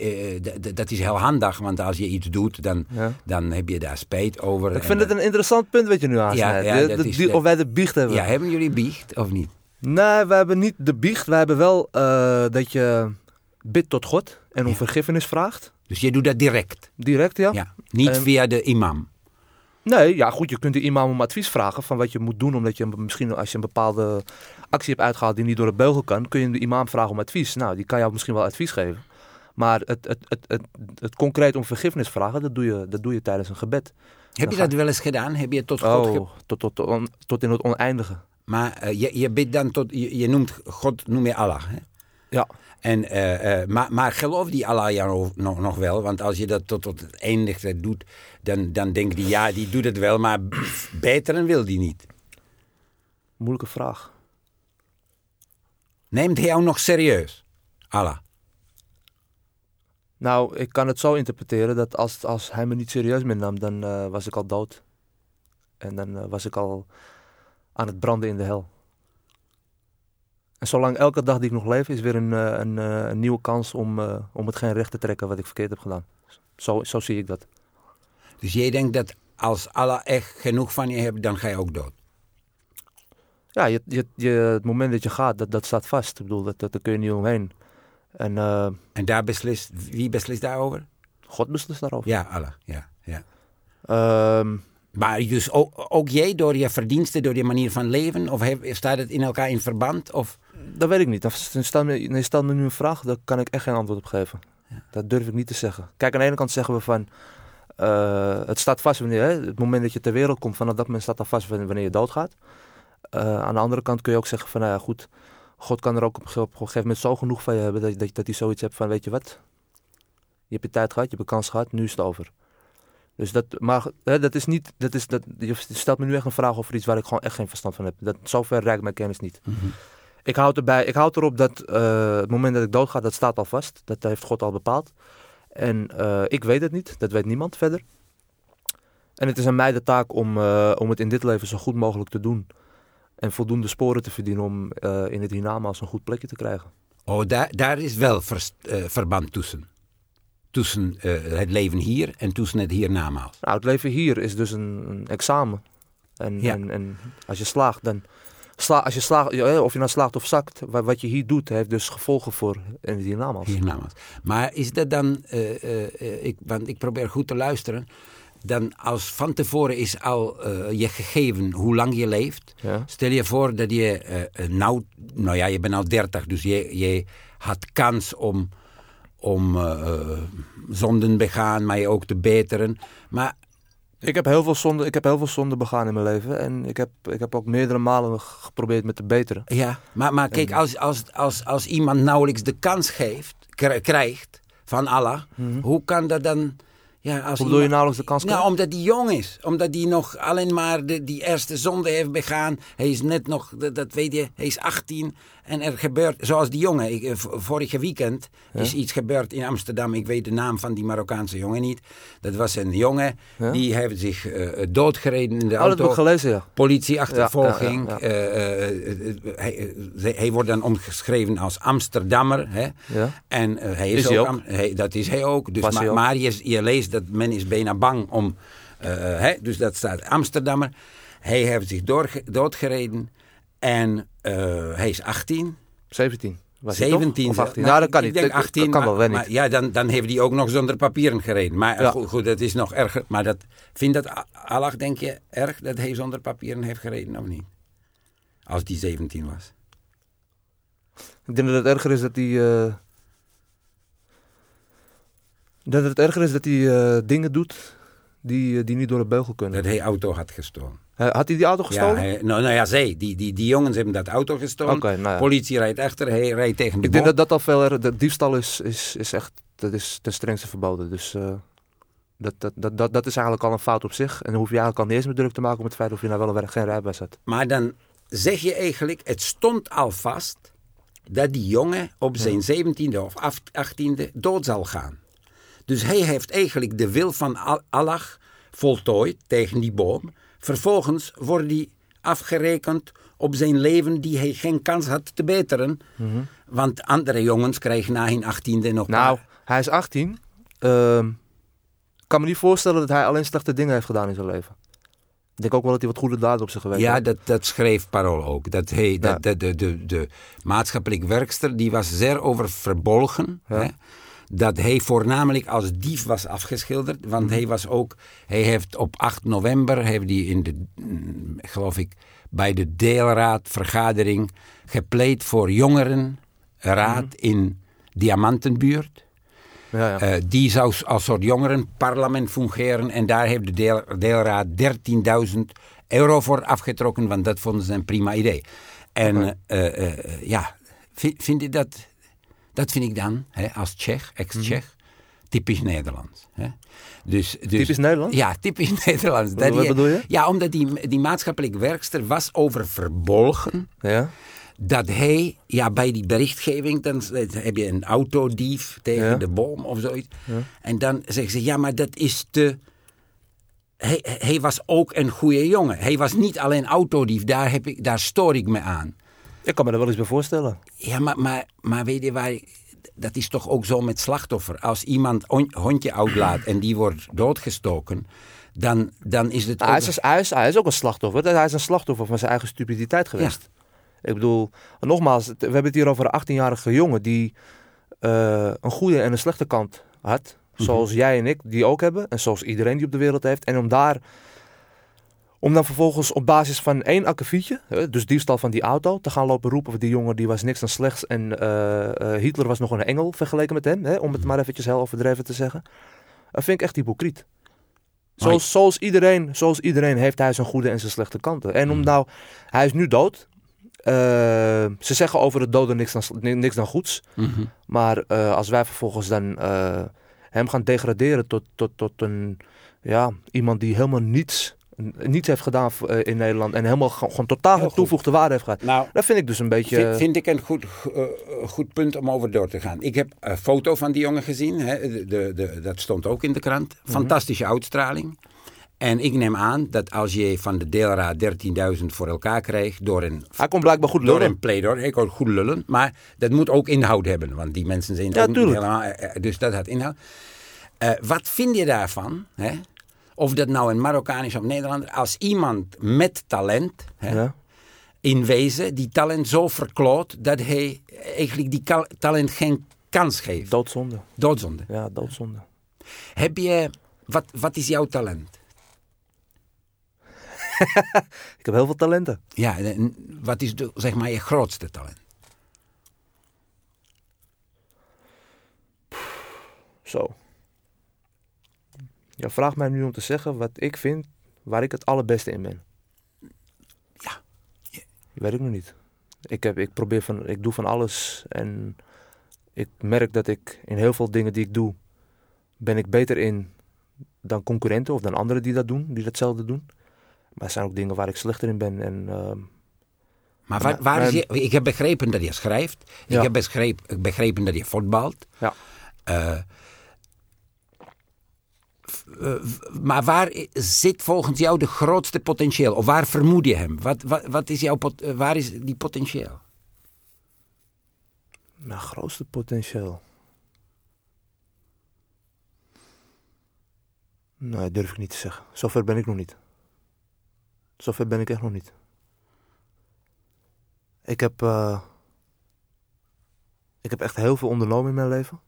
dat is heel handig, want als je iets doet, dan, Ja. dan heb je daar spijt over. Ik vind het een interessant punt wat je nu aansnijdt. ja, dat is of wij de biecht hebben. Ja, hebben jullie biecht of niet? Nee, we hebben niet de biecht. We hebben wel dat je bidt tot God en om vergiffenis vraagt. Dus je doet dat direct, Direct, ja. ja. Niet via de imam. Nee, ja goed, je kunt de imam om advies vragen van wat je moet doen. Omdat je misschien als je een bepaalde actie hebt uitgehaald die niet door de beugel kan, kun je de imam vragen om advies. Nou, die kan jou misschien wel advies geven. Maar het, het, het, het, het concreet om vergiffenis vragen, dat doe je, dat doe je tijdens een gebed. Heb je dat wel eens gedaan? Heb je tot God Oh, tot, tot, tot, tot in het oneindige. Maar eh, je, je bidt dan tot, je, je noemt God, noem je Allah. Hè? Ja. En, eh, eh, maar, maar geloof die Allah jou nog, nog wel? Want als je dat tot, tot het eindigste doet, dan, dan denkt die ja, die doet het wel, maar beteren wil die niet. Moeilijke vraag. Neemt hij jou nog serieus? Allah. Nou, ik kan het zo interpreteren dat als, als hij me niet serieus meer nam, dan eh, was ik al dood. En dan was ik al aan het branden in de hel. En zolang elke dag die ik nog leef, is weer een, eh, een, eh, een nieuwe kans om, eh, om het geen recht te trekken wat ik verkeerd heb gedaan. Zo, zo zie ik dat. Dus jij denkt dat als Allah echt genoeg van je hebt, dan ga je ook dood. Ja, je, je, je, het moment dat je gaat, dat, dat staat vast. Ik bedoel, dat, dat, daar kun je niet omheen. En En daar beslist, wie beslist daarover? God beslist daarover. Ja, Allah. Ja, ja. Ehm, Maar dus ook, ook jij door je verdiensten, door je manier van leven? Of heb- staat het in elkaar in verband? Of? Dat weet ik niet. Je stel me, nee, stel me nu een vraag, daar kan ik echt geen antwoord op geven. Dat durf ik niet te zeggen. Kijk, aan de ene kant zeggen we van... eh, het staat vast wanneer... Hè, het moment dat je ter wereld komt, vanaf dat moment staat dat vast wanneer je doodgaat. Eh, aan de andere kant kun je ook zeggen van... Nou ja, goed, God kan er ook op, een ge- op een gegeven moment zo genoeg van je hebben... Dat, dat, dat hij zoiets hebt van, weet je wat? Je hebt je tijd gehad, je hebt een kans gehad, nu is het over. Dus dat, maar hè, dat is niet... Dat is, dat, je stelt me nu echt een vraag over iets waar ik gewoon echt geen verstand van heb. Dat, zover reikt mijn kennis niet. Ik houd, erbij, ik houd erop dat eh, het moment dat ik doodga, dat staat al vast. Dat heeft God al bepaald. En eh, ik weet het niet, dat weet niemand verder. En het is aan mij de taak om, eh, om het in dit leven zo goed mogelijk te doen. En voldoende sporen te verdienen om in het hiernamaals een goed plekje te krijgen. Oh, daar, daar is wel vers- verband tussen. Tussen het leven hier en tussen het hiernamaals. Nou, het leven hier is dus een, een examen. En, Ja. en, en als je slaagt, dan... Sla, als je slaagt, of je nou slaagt of zakt, wa- wat je hier doet, heeft dus gevolgen voor in het hiernamaals. Maar is dat dan, eh, eh, eh, ik, want ik probeer goed te luisteren, dan als van tevoren is al je gegeven hoe lang je leeft. Ja. Stel je voor dat je nou, nou ja, je bent al 30, dus je, je had kans om, om zonden begaan, maar je ook te beteren. Maar Ik heb heel veel zonde, ik heb heel veel zonde begaan in mijn leven. En ik heb, ik heb ook meerdere malen geprobeerd me te beteren. Ja, maar, maar kijk, als, als, als, als iemand nauwelijks de kans geeft, kri- krijgt van Allah, hoe kan dat dan... Ja, als. Hoe bedoel je nauwelijks de kans Nou, krijgt? omdat hij jong is. Omdat hij nog alleen maar de, die eerste zonde heeft begaan. Hij is net nog, dat, dat weet je, hij is 18. En er gebeurt, zoals die jongen, ik, eh, vorige weekend is iets gebeurd in Amsterdam. Ik weet de naam van die Marokkaanse jongen niet. Dat was een jongen, Ja? die heeft zich eh, doodgereden in de Oh, dat heb auto ik gelezen, ja. politieachtervolging. Ja, eh, eh, eh, hij, eh, hij wordt dan omgeschreven als Amsterdammer. Hè? Ja. En eh, hij is, Is hij ook, hij- dat is hij ook. Dus, maar ook? maar je, je leest dat men is bijna bang om. eh, hè? Dus dat staat Amsterdammer. Hij heeft zich doorge- doodgereden. En eh, hij is 18. 17. Was hij toch? 17. Of 18? Maar Nou, dat kan ik niet. denk Dat- 18. dat kan wel, maar- ja, dan, dan heeft hij ook nog zonder papieren gereden. Maar Ja. goed, goed, dat is nog erger. Maar dat, vindt dat Allah, denk je, erg dat hij zonder papieren heeft gereden of niet? Als die 17 was. Ik denk dat het erger is dat hij. eh, dat het erger is dat hij eh, dingen doet die, eh, die niet door de beugel kunnen. Dat hij auto had gestolen. Eh, had hij die auto Ja, gestolen? hij, nou, nou ja, zij. Die, die, die jongens hebben dat auto gestolen. Nou ja. Politie rijdt achter, hij rijdt tegen de Ik denk dat dat al veel erger... De diefstal is, is, is echt... Dat is ten strengste verboden. Dus eh, dat, dat, dat, dat, dat is eigenlijk al een fout op zich. En dan hoef je eigenlijk al niet eens meer druk te maken om het feit of je nou wel of geen rijbewijs had. Maar dan zeg je eigenlijk, het stond al vast dat die jongen op zijn 17e of af- 18e dood zal gaan. Dus hij heeft eigenlijk de wil van Al- Allah voltooid tegen die boom. Vervolgens wordt hij afgerekend op zijn leven die hij geen kans had te beteren. Want andere jongens krijgen na hun 18e nog Nou, hij is 18. Ehm, Ik kan me niet voorstellen dat hij alleen slechte dingen heeft gedaan in zijn leven. Ik denk ook wel dat hij wat goede daden op zich geweten Ja, heeft. dat, dat schreef Parool ook. Dat hij, Ja. dat, de, de, de maatschappelijk werkster die was zeer over verbolgen. Ja. Hè? Dat hij voornamelijk als dief was afgeschilderd. Want Mhm. hij was ook. Hij heeft op 8 november, heeft hij in de, mm, geloof ik, bij de deelraadvergadering gepleit voor jongerenraad Mhm. in Diamantenbuurt. Ja, ja. Eh, die zou als soort jongerenparlement fungeren. En daar heeft de deel, deelraad 13.000 euro voor afgetrokken, want dat vonden ze een prima idee. En Oké. eh, eh, ja, vind, vind je dat, dat vind ik dan, hè, als Tsjech, ex-Tsjech, typisch Nederlands. Hè? Dus, dus, Typisch Nederlands? Ja, typisch *laughs* Nederlands. Wat- bedoel je? Ja, omdat die, die maatschappelijk werkster was over verbolgen ja. dat hij, ja, bij die berichtgeving, dan heb je een autodief tegen Ja. de boom of zoiets. En dan zeggen ze, ja, maar dat is te. Hij, hij was ook een goede jongen. Hij was niet alleen autodief, daar, heb ik, daar stoor ik me aan. Ik kan me er wel eens bij voorstellen. Ja, maar, maar, maar weet je waar. Dat is toch ook zo met slachtoffer. Als iemand een hondje uitlaat en die wordt doodgestoken, dan, dan is het. Hij, ook- is, hij, is, hij is ook een slachtoffer. Hij is een slachtoffer van zijn eigen stupiditeit geweest. Ik bedoel, nogmaals, we hebben het hier over een 18-jarige jongen die eh, een goede en een slechte kant had. Zoals jij en ik die ook hebben. En zoals iedereen die op de wereld heeft. En om daar, om dan vervolgens op basis van één akkefietje, dus diefstal van die auto, te gaan lopen roepen die jongen die was niks dan slechts. En eh, eh, Hitler was nog een engel vergeleken met hem. Hè, om het maar eventjes heel overdreven te zeggen. Dat vind ik echt hypocriet. Zoals, zoals, iedereen, zoals iedereen heeft hij zijn goede en zijn slechte kanten. En om nou, hij is nu dood. Eh, ze zeggen over het doden niks dan, niks dan goeds. Mhm. Maar als wij vervolgens dan hem gaan degraderen tot, tot, tot een, ja, iemand die helemaal niets, niets heeft gedaan eh, in Nederland. En helemaal gewoon, totaal toevoegde waarde heeft gehad. Nou, Dat vind ik dus een beetje... Vind, vind ik een goed, eh, goed punt om over door te gaan. Ik heb een foto van die jongen gezien. Hè. De, de, de- dat stond ook in de krant. Mhm. Fantastische uitstraling. En ik neem aan dat als je van de deelraad 13.000 voor elkaar krijgt door een, hij kon blijkbaar goed door lullen. een playdoor, hij kon goed lullen, maar dat moet ook inhoud hebben, want die mensen zijn Ja, ook niet helemaal, eh, eh, dus dat had inhoud. Eh, wat vind je daarvan? Hè? Of dat nou een Marokkaan is of Nederlander, als iemand met talent, hè, Ja. in wezen die talent zo verkloot dat hij eigenlijk die talent geen kans geeft. Doodzonde. Doodzonde. Ja, doodzonde. Heb je, wat, wat is jouw talent? *laughs* Ik heb heel veel talenten. Ja, en wat is de, zeg maar je grootste talent? Zo. Je vraagt mij nu om te zeggen wat ik vind waar ik het allerbeste in ben. Ja. Weet ik nog niet. Ik, heb, ik probeer van, ik doe van alles en ik merk dat ik in heel veel dingen die ik doe, ben ik beter in dan concurrenten of dan anderen die dat doen, die datzelfde doen. Maar er zijn ook dingen waar ik slechter in ben en ehm, Maar waar, waar is je, ik heb begrepen dat je schrijft. Ik Ja. heb begrepen, begrepen dat je voetbalt. ja. Eh, eh, maar waar zit volgens jou de grootste potentieel? Of waar vermoed je hem? Wat, wat, wat is jouw eh, waar is die potentieel? Mijn grootste potentieel. Nee, durf ik niet te zeggen. Zover ben ik nog niet. Zover ben ik echt nog niet. Ik heb, eh, ik heb echt heel veel ondernomen in mijn leven.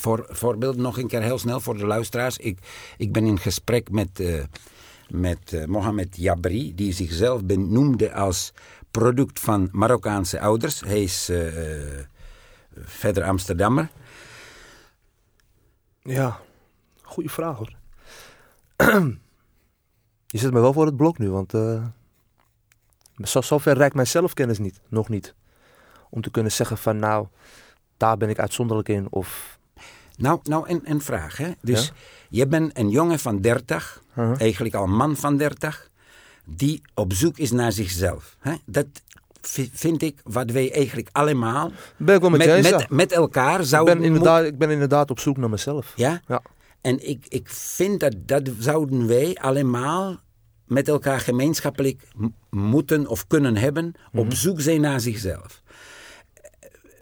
Voor voorbeeld nog een keer heel snel voor de luisteraars. Ik, ik ben in gesprek met, eh, met eh, Mohamed Jabri, die zichzelf benoemde als product van Marokkaanse ouders. Hij is eh, verder Amsterdammer. Ja, goede vraag hoor. *clears throat* Je zet me wel voor het blok nu, want zo, zover reikt mijn zelfkennis niet, nog niet. Om te kunnen zeggen van nou, daar ben ik uitzonderlijk in. Of, Nou, nou een, een vraag. Hè? Dus Ja? je bent een jongen van 30, Uh-huh. eigenlijk al een man van 30, die op zoek is naar zichzelf. Hè? Dat vi- vind ik wat wij eigenlijk allemaal ben ik wel met, met, met, elkaar ik, zouden ben inderdaad, ik ben inderdaad op zoek naar mezelf. Ja? Ja. En ik, ik vind dat, dat zouden wij allemaal met elkaar gemeenschappelijk moeten of kunnen hebben, op zoek zijn naar zichzelf.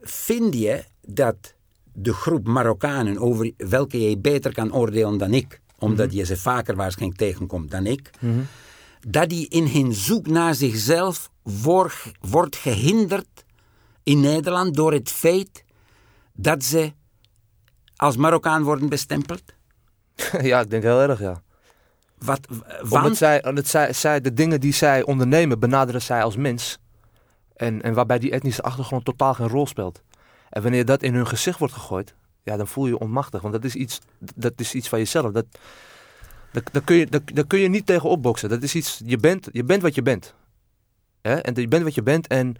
Vind je dat de groep Marokkanen, over welke jij beter kan oordelen dan ik, omdat je ze vaker waarschijnlijk tegenkomt dan ik, dat die in hun zoek naar zichzelf wordt, wordt gehinderd in Nederland door het feit dat ze als Marokkaan worden bestempeld? *laughs* ja, ik denk heel erg, ja. Wat, Omdat want, zij, omdat zij, zij, de dingen die zij ondernemen, benaderen zij als mens. En, en waarbij die etnische achtergrond totaal geen rol speelt. En wanneer dat in hun gezicht wordt gegooid, ja, dan voel je je onmachtig. Want dat is iets, dat is iets van jezelf. Dat, dat, kun je, daar kun je niet tegen opboksen. Dat is iets, je bent, je bent wat je bent. Hè? En je bent wat je bent. En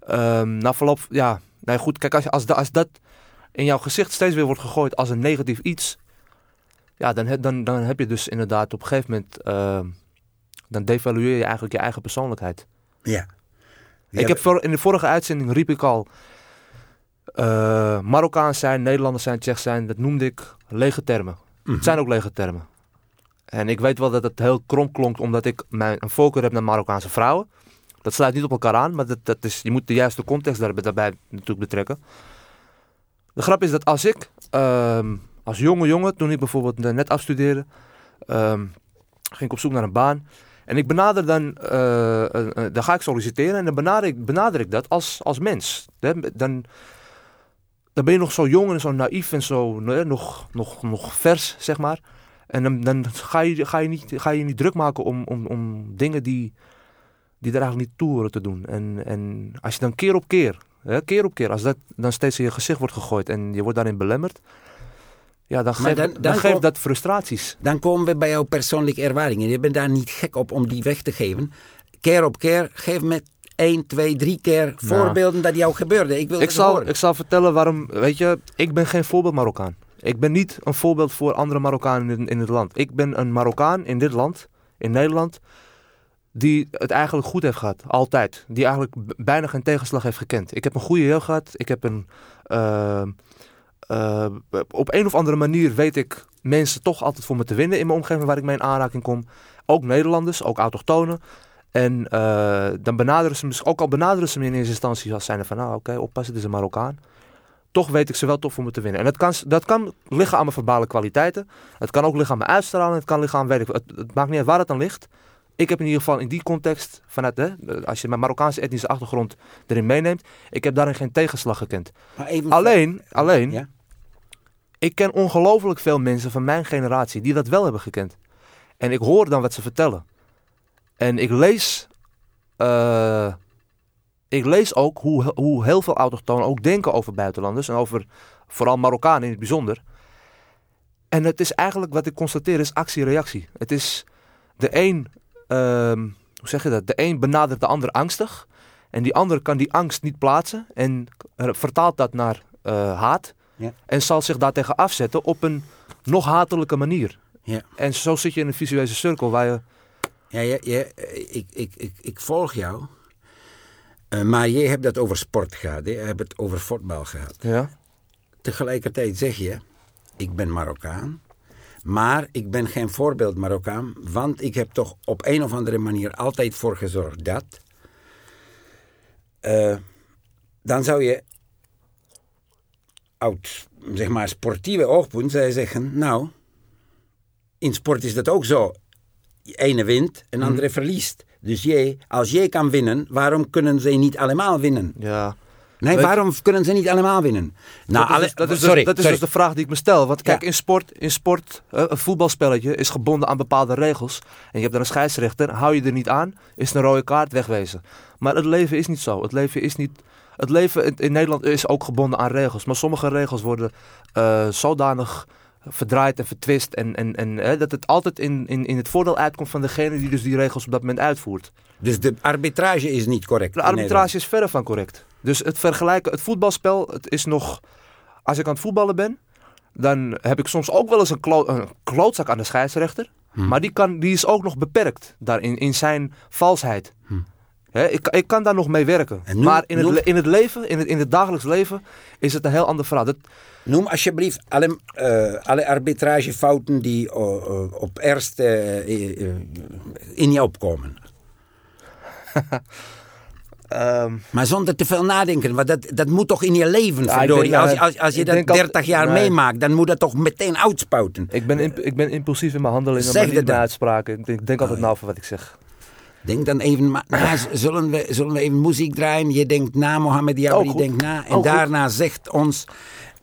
ehm, na verloop, ja, nou goed, kijk, als, je- als, da- als dat in jouw gezicht steeds weer wordt gegooid als een negatief iets. Ja, dan, heb- dan, dan heb je dus inderdaad op een gegeven moment. ehm, dan devalueer je eigenlijk je eigen persoonlijkheid. ja. Ik heb voor, in de vorige uitzending riep ik al. Eh Marokkaans zijn, Nederlanders zijn, Tsjech zijn, dat noemde ik lege termen. Mhm. Het zijn ook lege termen. En ik weet wel dat het heel krom klonk omdat ik mijn, een voorkeur heb naar Marokkaanse vrouwen. Dat sluit niet op elkaar aan, maar dat, dat is, je moet de juiste context daarbij, daarbij natuurlijk betrekken. De grap is dat als ik ehm, als jonge jongen, toen ik bijvoorbeeld eh, net afstudeerde, ehm, ging ik op zoek naar een baan. En ik benader dan, eh, dan ga ik solliciteren en dan benader ik, benader ik dat als, als mens. Dan, dan ben je nog zo jong en zo naïef en zo eh, nog, nog, nog vers, zeg maar. En dan, dan ga, je, ga, je niet, ga je niet druk maken om, om, om dingen die, die er eigenlijk niet toe horen te doen. En, en als je dan keer op keer, hè, keer op keer, als dat dan steeds in je gezicht wordt gegooid en je wordt daarin belemmerd, ja, dan, geeft, dan- dan, dan geeft kom- dat frustraties. Dan komen we bij jouw persoonlijke ervaringen. Je bent daar niet gek op om die weg te geven. Keer op keer, geef me één, twee, drie keer voorbeelden dat jou gebeurde. Ik wil Ik zal, horen. ik zal vertellen waarom, weet je, ik ben geen voorbeeld Marokkaan. Ik ben niet een voorbeeld voor andere Marokkanen in, in het land. Ik ben een Marokkaan in dit land, in Nederland, die het eigenlijk goed heeft gehad. Altijd. Die eigenlijk bijna geen tegenslag heeft gekend. Ik heb een goede jeugd gehad. Ik heb een... eh, eh, op een of andere manier weet ik mensen toch altijd voor me te winnen in mijn omgeving waar ik mee in aanraking kom. Ook Nederlanders, ook autochtonen. En eh, dan benaderen ze me, ook al benaderen ze me in eerste instantie als zijnde van, nou oké, oppassen, het is een Marokkaan. Toch weet ik ze wel toch voor me te winnen. En dat kan, dat kan liggen aan mijn verbale kwaliteiten. Het kan ook liggen aan mijn uitstraling. Het kan liggen aan, weet ik, het, het maakt niet uit waar het aan ligt. Ik heb in ieder geval in die context, vanuit, hè, als je mijn Marokkaanse etnische achtergrond erin meeneemt, ik heb daarin geen tegenslag gekend. Even- Alleen, alleen, Ja? ik ken ongelooflijk veel mensen van mijn generatie die dat wel hebben gekend. En ik hoor dan wat ze vertellen. En ik lees, eh, ik lees ook hoe, hoe heel veel autochtonen ook denken over buitenlanders. En over vooral Marokkanen in het bijzonder. En het is eigenlijk, wat ik constateer, is actie-reactie. Het is de een, ehm, hoe zeg je dat? De een benadert de ander angstig. En die ander kan die angst niet plaatsen. En vertaalt dat naar eh, haat. Ja. En zal zich daartegen afzetten op een nog hatelijke manier. Ja. En zo zit je in een visuele cirkel waar je... Ja, je, je, eh, ik, ik, ik, ik volg jou. Eh, maar jij hebt dat over sport gehad. Je hebt het over voetbal gehad. Ja. Tegelijkertijd zeg je, ik ben Marokkaan. Maar ik ben geen voorbeeld Marokkaan. Want ik heb toch op een of andere manier altijd voor gezorgd dat... eh, dan zou je uit, zeg maar, sportieve oogpunt zou je zeggen... Nou, in sport is dat ook zo. Ene wint en andere verliest. Dus jij, als jij kan winnen, waarom kunnen ze niet allemaal winnen? ja. Nee, Weet- waarom kunnen ze niet allemaal winnen? Nou, dat is, dus, dat is, sorry, dus, dat is sorry. dus de vraag die ik me stel. Want kijk, Ja. in sport, in sport eh, een voetbalspelletje is gebonden aan bepaalde regels. En je hebt dan een scheidsrechter. Hou je er niet aan, is een rode kaart wegwezen. Maar het leven is niet zo. Het leven is niet... Het leven in, in Nederland is ook gebonden aan regels. Maar sommige regels worden eh, zodanig verdraaid en vertwist. En, en, en eh, dat het altijd in, in, in het voordeel uitkomt van degene die dus die regels op dat moment uitvoert. Dus de arbitrage is niet correct. De arbitrage is verre van correct. Dus het vergelijken, het voetbalspel, het is nog... Als ik aan het voetballen ben, dan heb ik soms ook wel eens een, klo- een klootzak aan de scheidsrechter. Maar die, kan, die is ook nog beperkt daarin, in zijn valsheid. Ik, ik kan daar nog mee werken. Noem- maar in het, noem- in het leven, in het, in het dagelijks leven, is het een heel ander verhaal. Dat, Noem alsjeblieft alle, eh, alle arbitragefouten die eh, eh, op eerst in je opkomen. *laughs* ehm, Maar zonder te veel nadenken, want dat, dat moet toch in je leven, Ja, denk, als, als, als je dat denk al- 30 jaar nee. meemaakt, dan moet dat toch meteen uitspuiten. ik, ben ik ben impulsief in mijn handelingen, Zeg maar dat niet in mijn uitspraken. Ik denk, denk altijd na over wat ik zeg. Denk dan even, *clears throat* zullen, we, zullen we even muziek draaien? Je denkt na, Mohammed Jabri Oh, denkt na. En Oh, goed. daarna zegt ons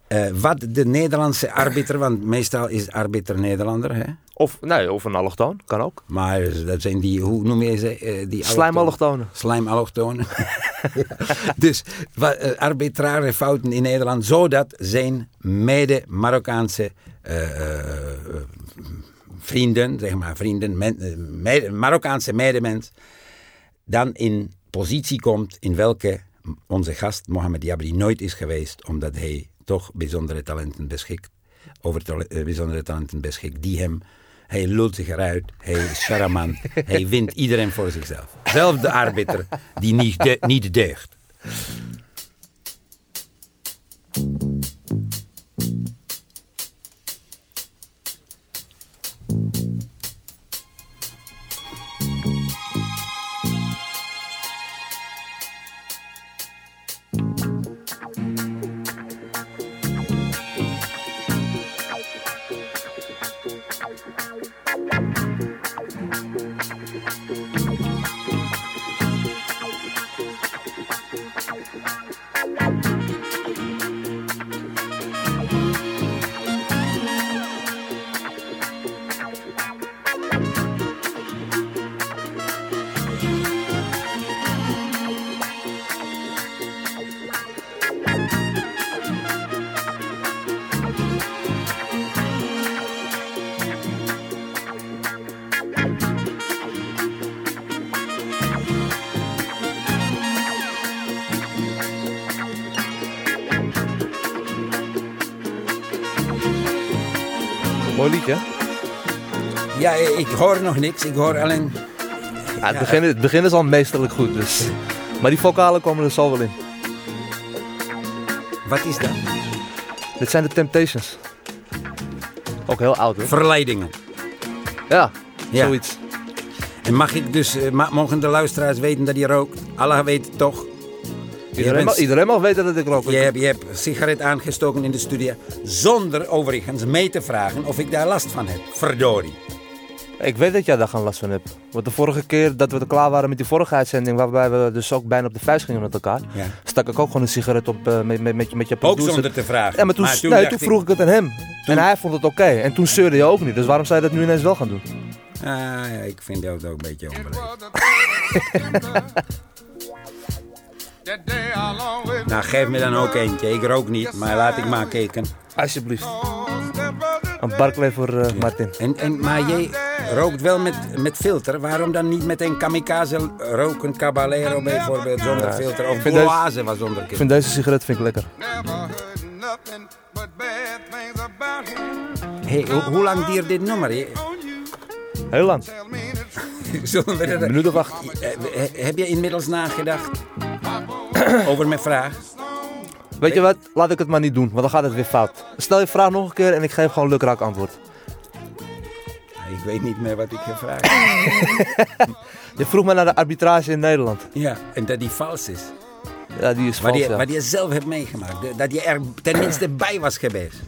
eh, wat de Nederlandse arbiter, want meestal is arbiter Nederlander, hè? Of, nee, of een allochtoon, kan ook. Maar dat zijn die, hoe noem je ze? eh, die Slijmallochtonen. Slijmallochtonen. *laughs* dus wa- eh, arbitrare fouten in Nederland, zodat zijn mede-Marokkaanse eh, eh, vrienden, zeg maar vrienden, men- eh, Marokkaanse medemens, dan in positie komt in welke onze gast Mohammed Jabri nooit is geweest, omdat hij toch bijzondere talenten beschikt, over eh, bijzondere talenten beschikt, die hem, hij lult zich eruit, hij is charmant, *laughs* hij wint iedereen voor zichzelf. Zelfs de arbiter die niet, de, niet deugt. Niks, ik hoor alleen... Ja, het, begin, het begin is al meesterlijk goed, dus. Maar die vocalen komen er zo wel in. Wat is dat? Dit zijn de Temptations. Ook heel oud, hoor. Verleidingen. Ja, Ja. zoiets. En mag ik dus, eh, mogen de luisteraars weten dat je rookt? Allah weet het toch? Iedereen, bent- mag, iedereen mag weten dat ik rook. Je hebt, je hebt een sigaret aangestoken in de studio. Zonder overigens mee te vragen of ik daar last van heb. Verdorie. Ik weet dat jij daar geen last van hebt. Want de vorige keer dat we er klaar waren met die vorige uitzending, waarbij we dus ook bijna op de vuist gingen met elkaar, Ja. stak ik ook gewoon een sigaret op eh, met, met, met, je- met je Ook producer. zonder te vragen. Ja, maar toen, nee, dacht toen vroeg ik het aan hem. En hij vond het oké. En toen zeurde je ook niet. Dus waarom zou je dat nu ineens wel gaan doen? Ah, ja, ik vind dat ook een beetje onbeleefd. *laughs* Nou, geef me dan ook eentje. Ik rook niet, maar laat ik maar kijken. Alsjeblieft. Een Barclay voor eh, Martin. En, en, maar jij rookt wel met, met filter. Waarom dan niet met een kamikaze roken Caballero bijvoorbeeld zonder filter? Of Boise was zonder Ik vind deze sigaret vind ik lekker. Hey, hoe, hoe lang duurt dit nummer? Heel lang. *laughs* Zullen we Een minuut of acht. Eh, he- Heb je inmiddels nagedacht over mijn vraag? Weet je wat? Laat ik het maar niet doen, want dan gaat het weer fout. Stel je vraag nog een keer en ik geef gewoon lukraak antwoord. Ik weet niet meer wat ik gevraagd *laughs* Je vroeg me naar de arbitrage in Nederland. Ja, en dat die vals is. Ja, die is Wat vals. je, ja. wat je zelf hebt meegemaakt. Dat je er tenminste *clears throat* bij was geweest.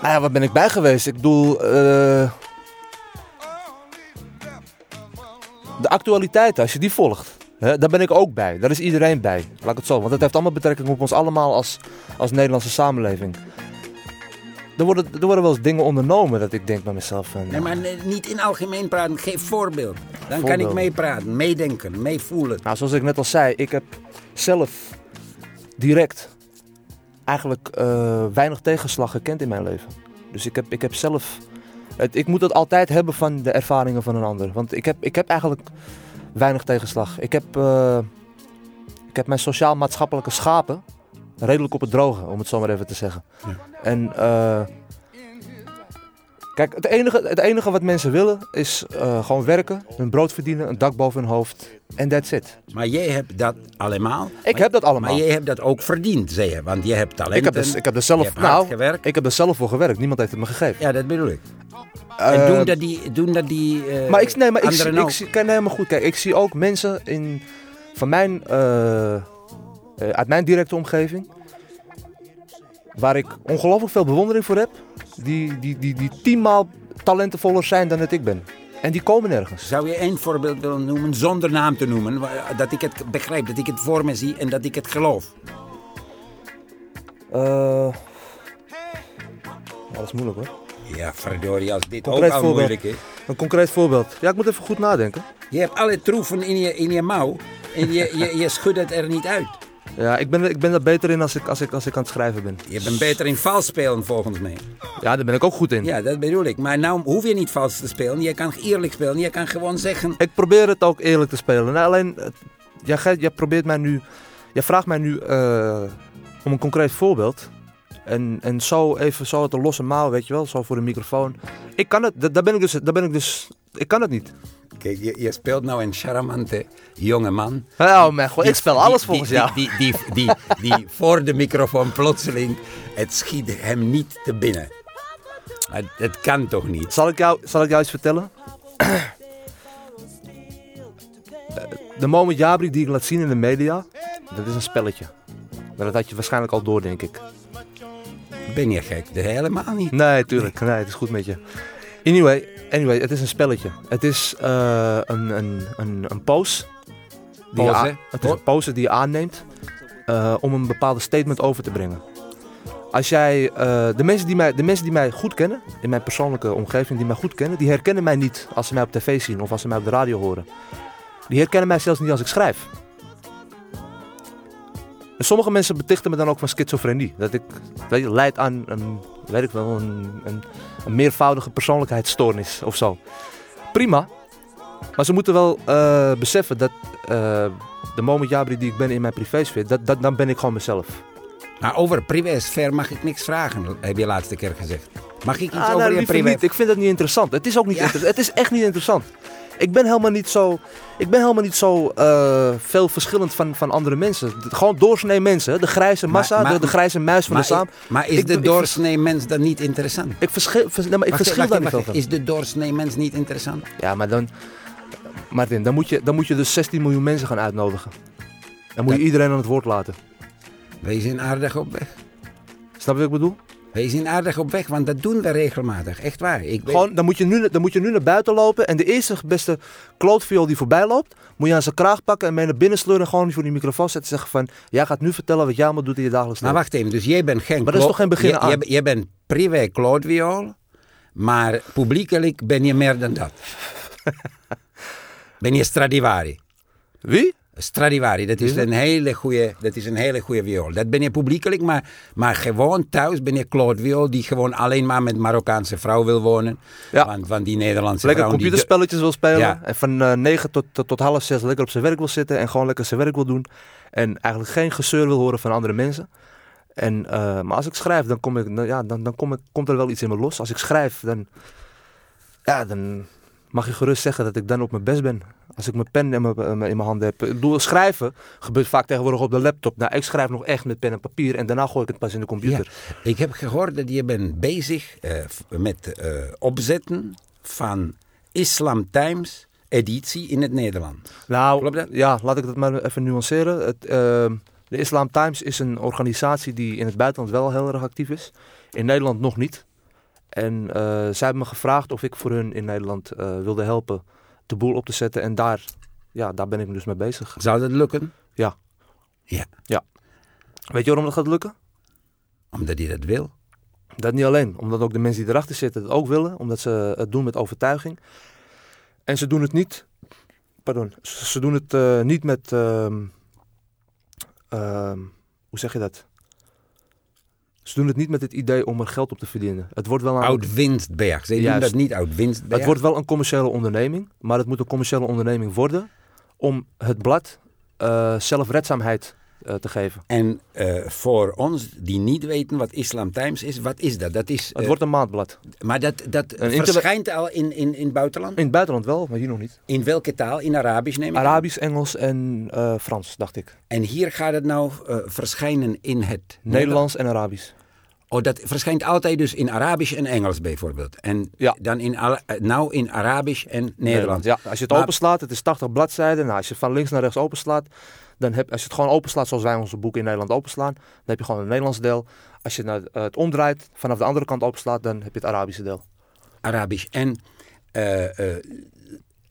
Nou ja, wat ben ik bij geweest? Ik bedoel, eh, de actualiteit, als je die volgt, daar ben ik ook bij. Daar is iedereen bij, laat ik het zo. Want het heeft allemaal betrekking op ons allemaal als, als Nederlandse samenleving. Er worden, er worden wel eens dingen ondernomen dat ik denk bij mezelf. Nee, maar niet in algemeen praten. Geef voorbeeld. Dan kan ik meepraten, meedenken, meevoelen. Nou, zoals ik net al zei, ik heb zelf direct eigenlijk eh, weinig tegenslag gekend in mijn leven. Dus ik heb, ik heb zelf. Het, ik moet het altijd hebben van de ervaringen van een ander. Want ik heb, ik heb eigenlijk weinig tegenslag. Ik heb, eh, ik heb mijn sociaal-maatschappelijke schapen redelijk op het droge, om het zo maar even te zeggen. Ja. En eh, kijk, het enige, het enige wat mensen willen is eh, gewoon werken, hun brood verdienen, een dak boven hun hoofd. En that's it. Maar jij hebt dat allemaal. Ik Maar- heb dat allemaal. Maar jij hebt dat ook verdiend, zei je. Want je hebt talenten. Ik heb, dus, ik heb er je zelf, hard nou, gewerkt. ik heb er zelf voor gewerkt. Niemand heeft het me gegeven. Ja, dat bedoel ik. En doen dat die, doen dat die eh, maar ik, nee, maar ik, zie, ik zie, kijk, nee, maar goed, kijk, ik zie ook mensen in, van mijn, eh, uit mijn directe omgeving, waar ik ongelooflijk veel bewondering voor heb, die, die, die, die tienmaal talentenvoller zijn dan dat ik ben. En die komen nergens. Zou je één voorbeeld willen noemen, zonder naam te noemen? Dat ik het begrijp, dat ik het voor me zie en dat ik het geloof. Eh, ja, dat is moeilijk hoor. Ja, verdorie, als dit Concreet ook al voorbeeld. moeilijk is. Een concreet voorbeeld. Ja, ik moet even goed nadenken. Je hebt alle troeven in je, in je mouw en je, je, je schudt het er niet uit. Ja, ik ben, ik ben daar beter in als ik, als, ik, als ik aan het schrijven ben. Je bent beter in vals spelen volgens mij. Ja, daar ben ik ook goed in. Ja, dat bedoel ik. Maar nou hoef je niet vals te spelen. Je kan eerlijk spelen. Je kan gewoon zeggen... Ik probeer het ook eerlijk te spelen. Nou, alleen, eh, jij, jij probeert mij nu, jij vraagt mij nu eh, om een concreet voorbeeld. En, en zo even zo uit de losse mouw, weet je wel, zo voor de microfoon. Ik kan het, da- daar ben ik dus, daar ben ik dus, ik kan het niet. Kijk, je, je speelt nou een charmante jonge man. Oh mijn god, ik die- alles volgens die, jou. Die, die, die, die, voor de microfoon plotseling, het schiet hem niet te binnen. Maar Het kan toch niet? Zal ik jou, zal ik jou iets vertellen? De moment Jabri die ik laat zien in de media, dat is een spelletje. Maar Dat had je waarschijnlijk al door, denk ik. Ben je gek? De helemaal niet. Nee, tuurlijk. Nee, het is goed met je. Anyway, anyway het is een spelletje. Het is eh, een, een, een, een pose. Die Pose? het is een pose die je aanneemt eh, om een bepaalde statement over te brengen. Als jij, eh, de, mensen die mij, de mensen die mij goed kennen, in mijn persoonlijke omgeving, die mij goed kennen, die herkennen mij niet als ze mij op tv zien of als ze mij op de radio horen. Die herkennen mij zelfs niet als ik schrijf. Sommige mensen betichten me dan ook van schizofrenie. Dat ik weet je, leid aan een, weet ik wel, een, een, een meervoudige persoonlijkheidsstoornis of zo. Prima. Maar ze moeten wel eh, beseffen dat eh, de moment Jabri die ik ben in mijn privésfeer, dat, dat, dan ben ik gewoon mezelf. Maar over privésfeer mag ik niks vragen, heb je laatste keer gezegd. Mag ik iets Ah, over nou, je privé... niet. Ik vind dat niet interessant. Het is ook niet Ja. interessant. Het is echt niet interessant. Ik ben helemaal niet zo, ik ben helemaal niet zo eh, veel verschillend van, van andere mensen. Gewoon doorsnee mensen. De grijze massa, maar- de, de grijze muis van de saam. maar is Ik de doorsnee mens dan niet interessant? Ik verschil, vers- nee, maar ik Wacht, verschil wacht, daar wacht. Is de doorsnee mens niet interessant? Ja, maar dan... Martin, dan moet, je, dan moet je dus 16 miljoen mensen gaan uitnodigen. Dan moet je iedereen aan het woord laten. Wij zijn aardig op weg. Snap je wat ik bedoel? Wij zijn aardig op weg, want dat doen we regelmatig. Echt waar. Ik Gewoon, dan, moet je nu, dan moet je nu naar buiten lopen en de eerste beste klootviool die voorbij loopt, moet je aan zijn kraag pakken en mee naar binnen sleuren en gewoon voor die microfoon zetten en zeggen van, jij gaat nu vertellen wat jij allemaal doet in je dagelijks Maar leven. wacht even, dus jij bent geen... Maar dat is toch geen begin jij- aan? Jij bent privé klootviool, Maar publiekelijk ben je meer dan dat. *laughs* ben je Stradivari. Wie? Stradivari, dat is een hele goede, dat is een hele goede viool. Dat ben je publiekelijk, maar, maar gewoon thuis ben je Claude Viool die gewoon alleen maar met Marokkaanse vrouw wil wonen. Ja. Want van die Nederlandse Lekker vrouwen die- computerspelletjes wil spelen. Ja. En van eh 9 tot, tot, tot half 6 lekker op zijn werk wil zitten. En gewoon lekker zijn werk wil doen. En eigenlijk geen gezeur wil horen van andere mensen. En, eh, maar als ik schrijf, dan, kom ik, nou ja, dan, dan kom ik, komt er wel iets in me los. Als ik schrijf, dan, ja, dan mag je gerust zeggen dat ik dan op mijn best ben. Als ik mijn pen in mijn, in mijn handen heb. Ik bedoel, schrijven gebeurt vaak tegenwoordig op de laptop. Nou, ik schrijf nog echt met pen en papier. En daarna gooi ik het pas in de computer. Ja, ik heb gehoord dat je bent bezig eh, met eh, opzetten van Islam Times editie in het Nederlands. Nou, Klopt dat? ja, laat ik dat maar even nuanceren. Het, ehm, de Islam Times is een organisatie die in het buitenland wel heel erg actief is. In Nederland nog niet. En eh, zij hebben me gevraagd of ik voor hun in Nederland eh, wilde helpen de boel op te zetten. En daar, ja, daar ben ik dus mee bezig. Zou dat lukken? Ja. Ja, Weet je waarom dat gaat lukken? omdat hij dat wil. Dat niet alleen. Omdat ook de mensen die erachter zitten het ook willen. Omdat ze het doen met overtuiging. En ze doen het niet... Pardon. Ze ze doen het eh, niet met... ehm, ehm, hoe zeg je dat? Ze doen het niet met het idee om er geld op te verdienen. Het wordt wel een, Oud-winstberg. Ze doen dat niet oud-winstberg. het wordt wel een commerciële onderneming. Maar het moet een commerciële onderneming worden. Om het blad eh, zelfredzaamheid te geven. En eh, voor ons die niet weten wat Islam Times is, wat is dat? dat is, Het eh, wordt een maandblad. maar dat, dat verschijnt al in, in, in het buitenland? In het buitenland wel, maar hier nog niet. In welke taal? In Arabisch neem ik aan? Arabisch, Engels en eh, Frans, dacht ik. En hier gaat het nou eh, verschijnen in het Nederlands en Arabisch. Oh, dat verschijnt altijd dus in Arabisch en Engels bijvoorbeeld. En Ja. dan in, eh, nou in Arabisch en Nederlands. Ja, als je het Maar- openslaat, het is 80 bladzijden. Nou, als je het van links naar rechts openslaat, dan heb, als je het gewoon openslaat zoals wij onze boeken in Nederland openslaan, dan heb je gewoon een Nederlands deel. Als je naar, eh, het omdraait, vanaf de andere kant openslaat, dan heb je het Arabische deel. Arabisch. En eh, eh,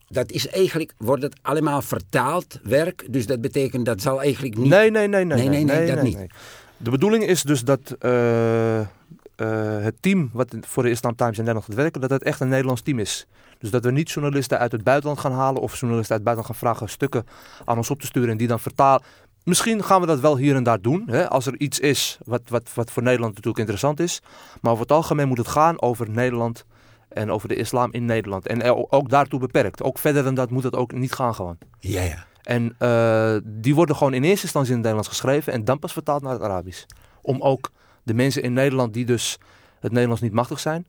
dat is eigenlijk, wordt het allemaal vertaald werk. Dus dat betekent, dat zal eigenlijk niet... Nee, nee, nee, nee. Nee, nee, nee, dat niet. De bedoeling is dus dat het team wat voor de Islam Times in Nederland gaat werken, dat het echt een Nederlands team is. Dus dat we niet journalisten uit het buitenland gaan halen of journalisten uit het buitenland gaan vragen stukken aan ons op te sturen en die dan vertalen. Misschien gaan we dat wel hier en daar doen, hè, als er iets is wat, wat, wat voor Nederland natuurlijk interessant is. Maar over het algemeen moet het gaan over Nederland en over de islam in Nederland. En ook daartoe beperkt. Ook verder dan dat moet het ook niet gaan gewoon. Ja, ja. En eh, die worden gewoon in eerste instantie in het Nederlands geschreven en dan pas vertaald naar het Arabisch. Om ook de mensen in Nederland die dus het Nederlands niet machtig zijn,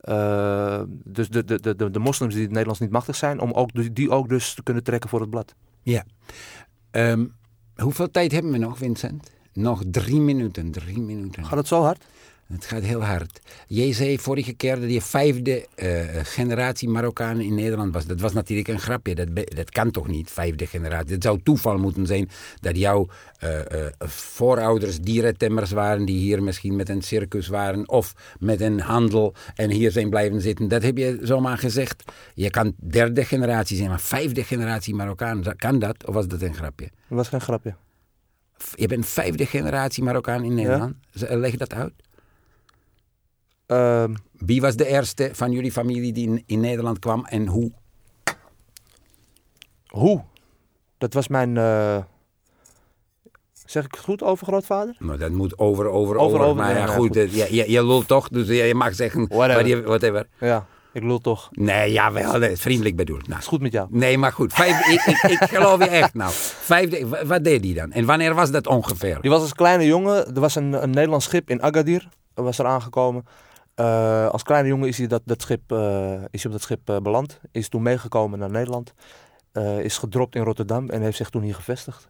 eh, dus de, de, de, de, de moslims die het Nederlands niet machtig zijn, om ook, die- die ook dus te kunnen trekken voor het blad. ja. Ehm, hoeveel tijd hebben we nog, Vincent? Nog drie minuten, drie minuten. Gaat het zo hard? Het gaat heel hard. Jij zei vorige keer dat je vijfde eh, generatie Marokkanen in Nederland was. Dat was natuurlijk een grapje. Dat, dat kan toch niet, vijfde generatie. Het zou toeval moeten zijn dat jouw eh, eh, voorouders dierentemmers waren... die hier misschien met een circus waren of met een handel en hier zijn blijven zitten. Dat heb je zomaar gezegd. Je kan derde generatie zijn, maar vijfde generatie Marokkaan. Kan dat of was dat een grapje? Dat was geen grapje. Je bent vijfde generatie Marokkaan in Nederland. Leg dat uit. Ehm, Wie was de eerste van jullie familie die in, in Nederland kwam en hoe? hoe? Dat was mijn, eh, zeg ik het goed, overgrootvader? Nou, dat moet over, over, Over, maar ja, goed, goed. eh, Je, je, je lult toch, dus je, mag zeggen Whatever. wat je- whatever. Ja, ik lul toch. Nee, jawel, nee, vriendelijk bedoeld. Nou, Is goed met jou. nee, maar goed, vijf, ik, ik, ik geloof je echt nou. Vijfde, wa- wat deed hij dan? En wanneer was dat ongeveer? Die was als kleine jongen, er was een, een Nederlands schip in Agadir, was er aangekomen. Eh, als kleine jongen is hij, dat, dat schip, eh, is hij op dat schip eh, beland, is toen meegekomen naar Nederland, is gedropt in Rotterdam en heeft zich toen hier gevestigd.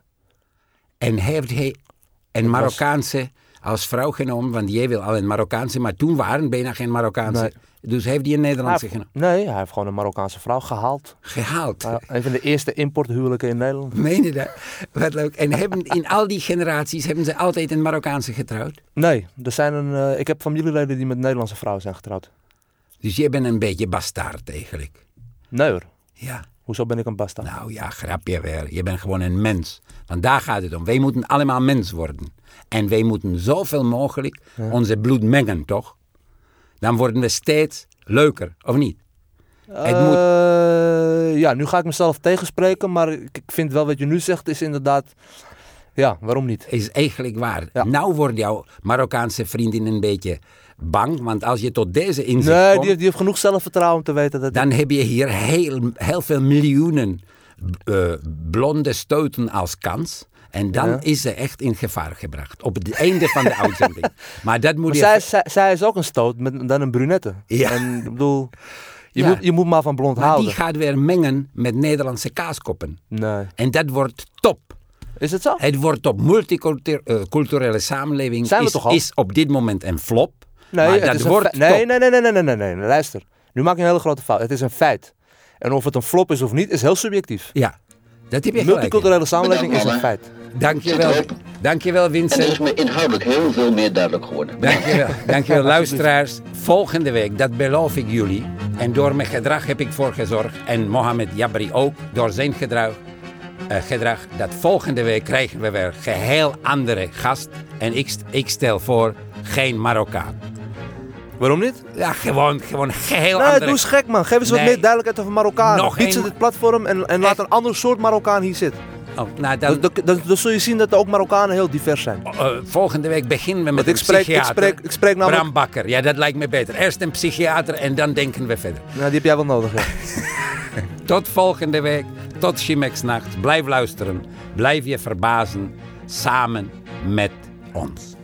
En heeft hij een Marokkaanse als vrouw genomen? Want jij wil al een Marokkaanse, maar toen waren bijna geen Marokkaanse. Nee. Dus heeft hij een Nederlandse genomen? nee, hij heeft gewoon een Marokkaanse vrouw gehaald. Gehaald. Uh, een van de eerste importhuwelijken in Nederland. *laughs* Meen je dat? Wat leuk. En hebben, in al die generaties hebben ze altijd een Marokkaanse getrouwd? Nee, er zijn een, eh, ik heb familieleden die met Nederlandse vrouwen zijn getrouwd. Dus jij bent een beetje bastaard eigenlijk. Nee hoor, Ja. hoezo ben ik een basta? Nou ja, grapje weer. Je bent gewoon een mens. Want daar gaat het om. Wij moeten allemaal mens worden. En wij moeten zoveel mogelijk onze bloed mengen, toch? Dan worden we steeds leuker, of niet? Moet- Eh, Ja, nu ga ik mezelf tegenspreken, maar ik vind wel wat je nu zegt is inderdaad... Ja, waarom niet? Is eigenlijk waar. Ja. Nou wordt jouw Marokkaanse vriendin een beetje bang, want als je tot deze inzicht Nee, komt, die heeft, die heeft genoeg zelfvertrouwen om te weten dat... dan heb je hier heel, heel veel miljoenen eh, blonde stoten als kans. En dan is ze echt in gevaar gebracht. Op het einde van de *laughs* uitzending. Maar dat moet je... Zij, zij, is ook een stoot, met dan een brunette. Ja. En ik bedoel... Je, moet, je moet maar van blond maar houden. die gaat weer mengen met Nederlandse kaaskoppen. Nee. En dat wordt top. Is het zo? Het wordt op multiculturele eh, samenleving. Is, op dit moment een flop. Nee, dat wordt nee, nee, nee, nee, nee, nee, nee. Luister. Nu maak je een hele grote fout. Het is een feit. En of het een flop is of niet, is heel subjectief. Ja, dat heb je Multiculturele samenleving is een feit. Dankjewel, dankjewel En er is Vincent. me inhoudelijk heel veel meer duidelijk geworden. Dankjewel, *laughs* dankjewel luisteraars. Volgende week, dat beloof ik jullie. En door mijn gedrag heb ik voor gezorgd. En Mohamed Jabri ook, door zijn gedrag. eh, gedrag dat volgende week krijgen we weer geheel andere gast. En ik, ik stel voor, geen Marokkaan. Waarom niet? Ja, gewoon, gewoon geheel Nee, andere doe eens gek man. Geef eens wat meer duidelijkheid over Marokkanen. Nog Bied ze één- dit platform en, en laat een ander soort Marokkaan hier zitten. Oh, nou, Dan, dan, dan, dan, dan zul je zien dat er ook Marokkanen heel divers zijn. eh, volgende week beginnen we met ik een spreek, ik psychiater. spreek, ik spreek namelijk... Bram Bakker. Ja, dat lijkt me beter. Eerst een psychiater en dan denken we verder. Nou, die heb jij wel nodig, ja. *laughs* Tot volgende week. Tot Chimex Nacht. Blijf luisteren. Blijf je verbazen. Samen met ons.